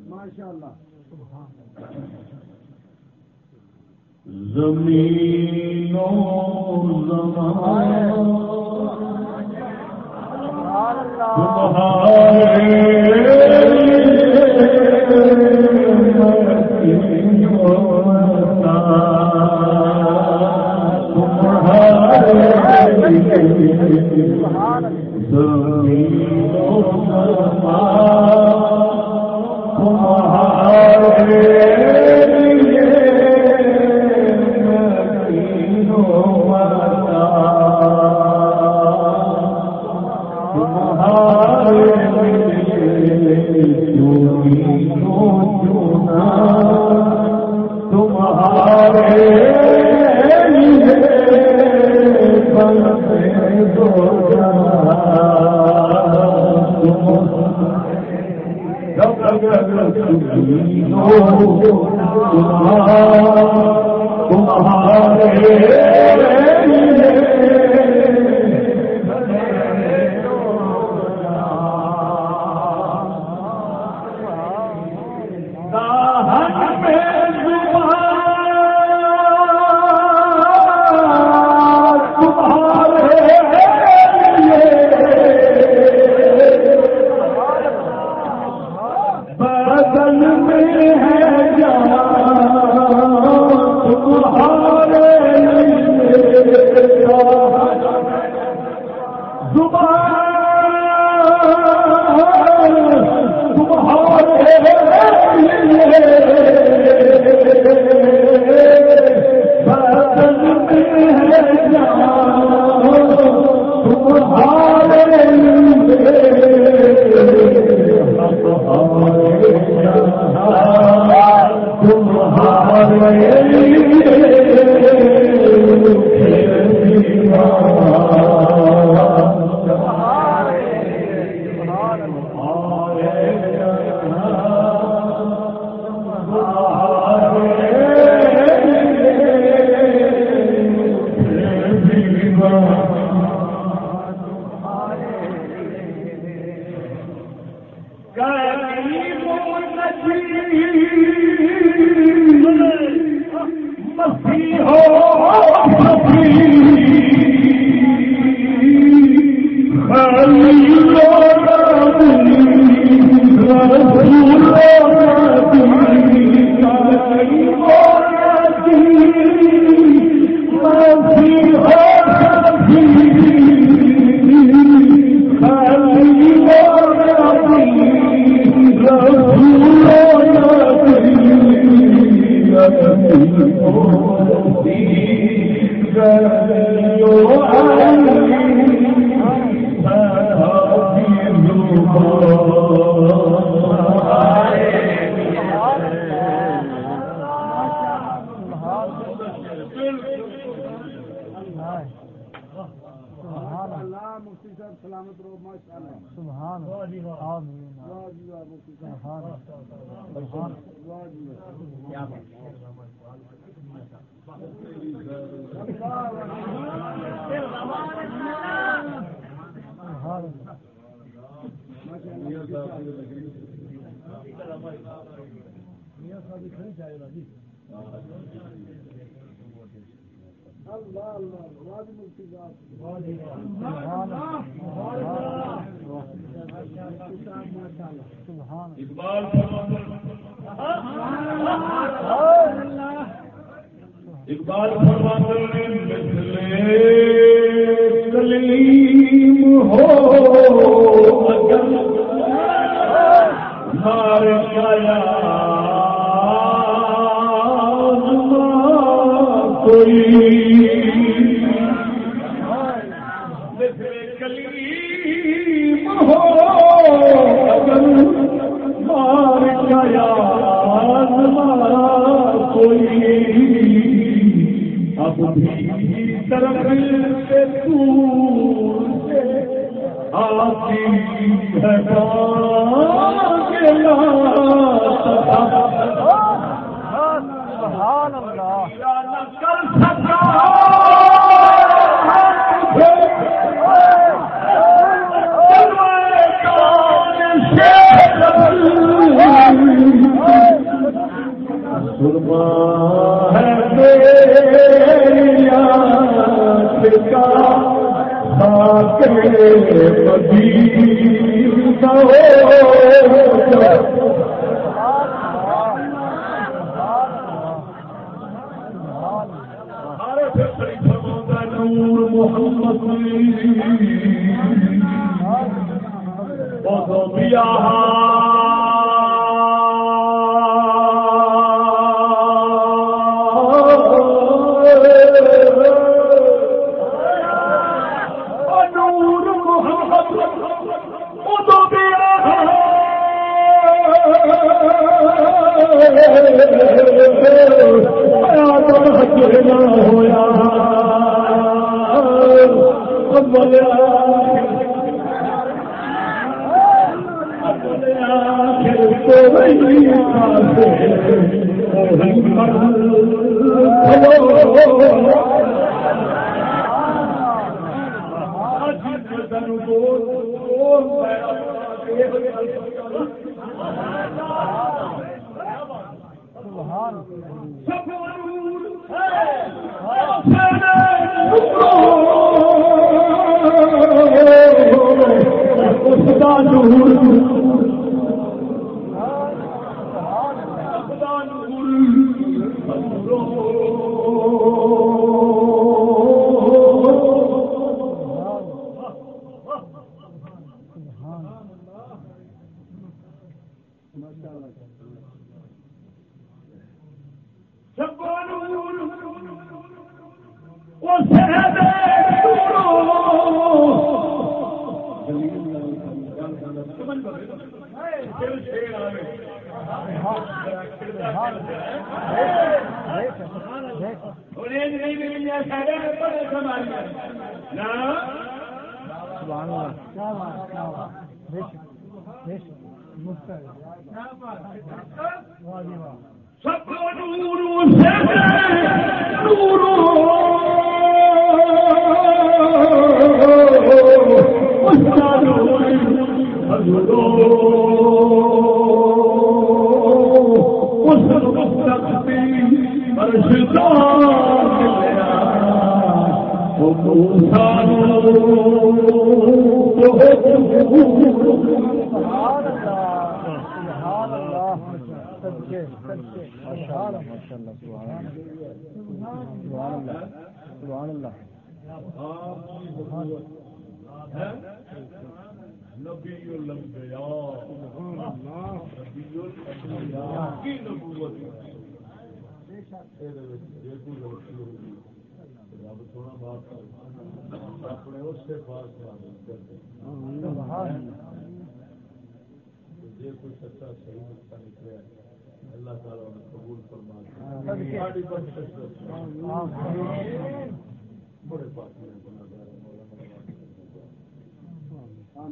ماشاء اللہ سبحان اللہ۔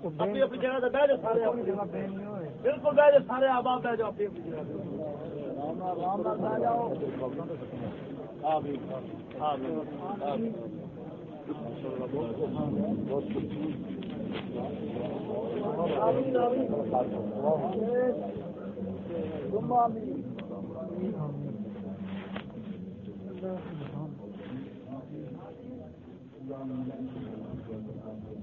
اپنی اپنی جگہ سے بہ جاؤ۔ سارے بالکل بہ جاؤ سارے آباد بہ جاؤ اپنی اپنی جگہ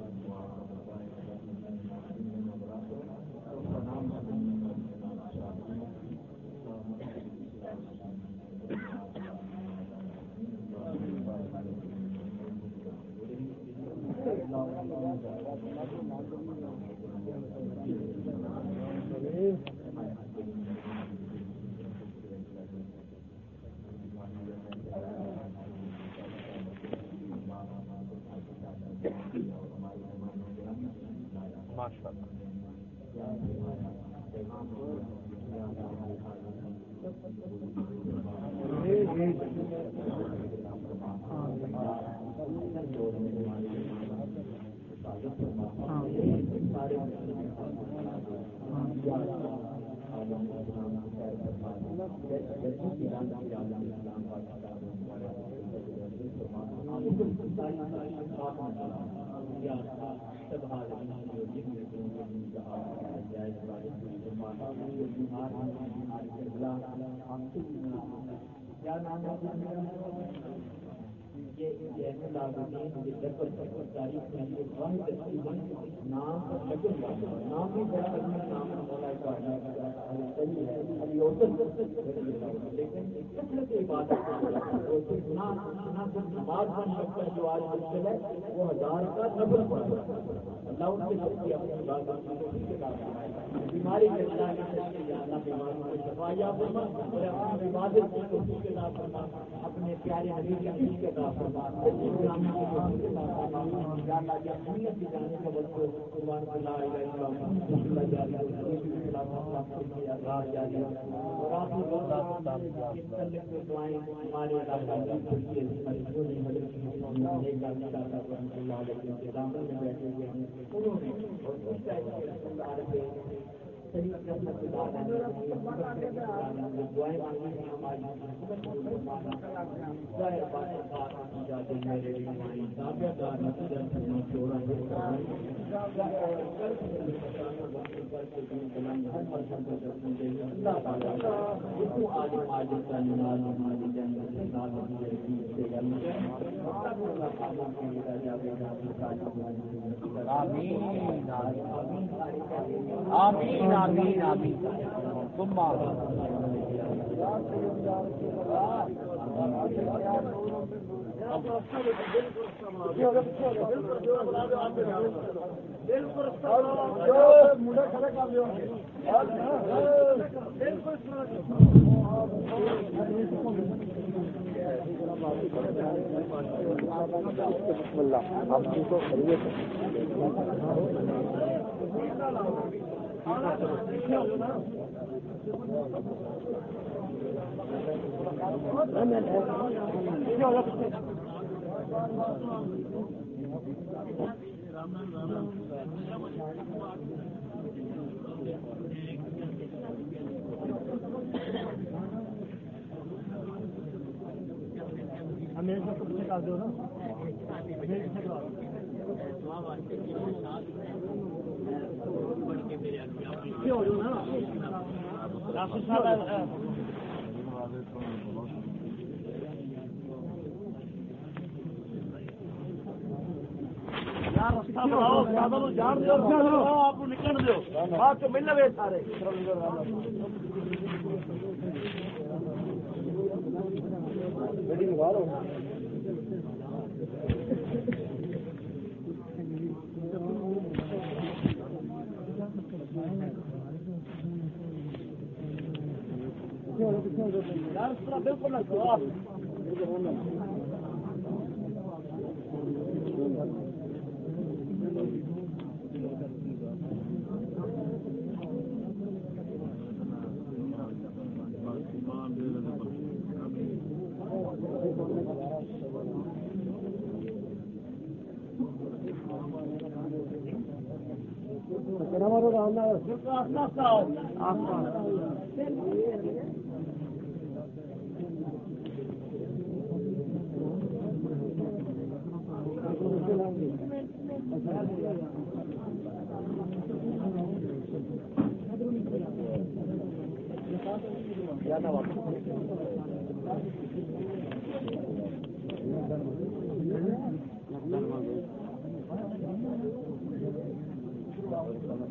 سبحان اللہ جو آج مشکل ہے وہ ہزار کا نبل پڑ اللہ ان کے سب کی اپنی بات بیماری کے اللہ فرما اور اپنی عبادت کی کے فرما اپنے پیارے حبیب کی کے ساتھ فرما کی کے ساتھ فرما یا اللہ کی اہمیت کی جانے کے وقت قربان کو لا الہ الا اللہ اور آپ نے بہت دعائیں ہمارے آمین آمین آمین ثم آپ کو خرید ہمیں سب کچھ نکال دو نا۔ ہمیں نکال آپ نکل دو بعد مل لے سارے۔ بالکل کیا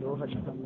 دو ہزار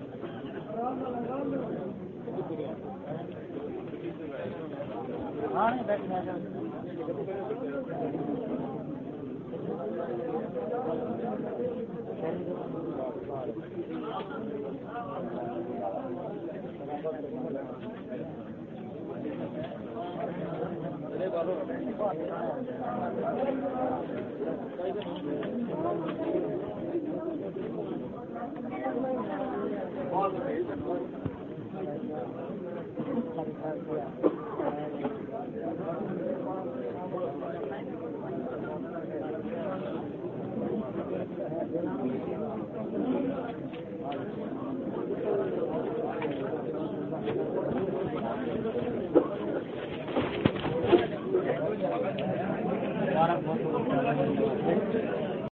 بہت Thank you.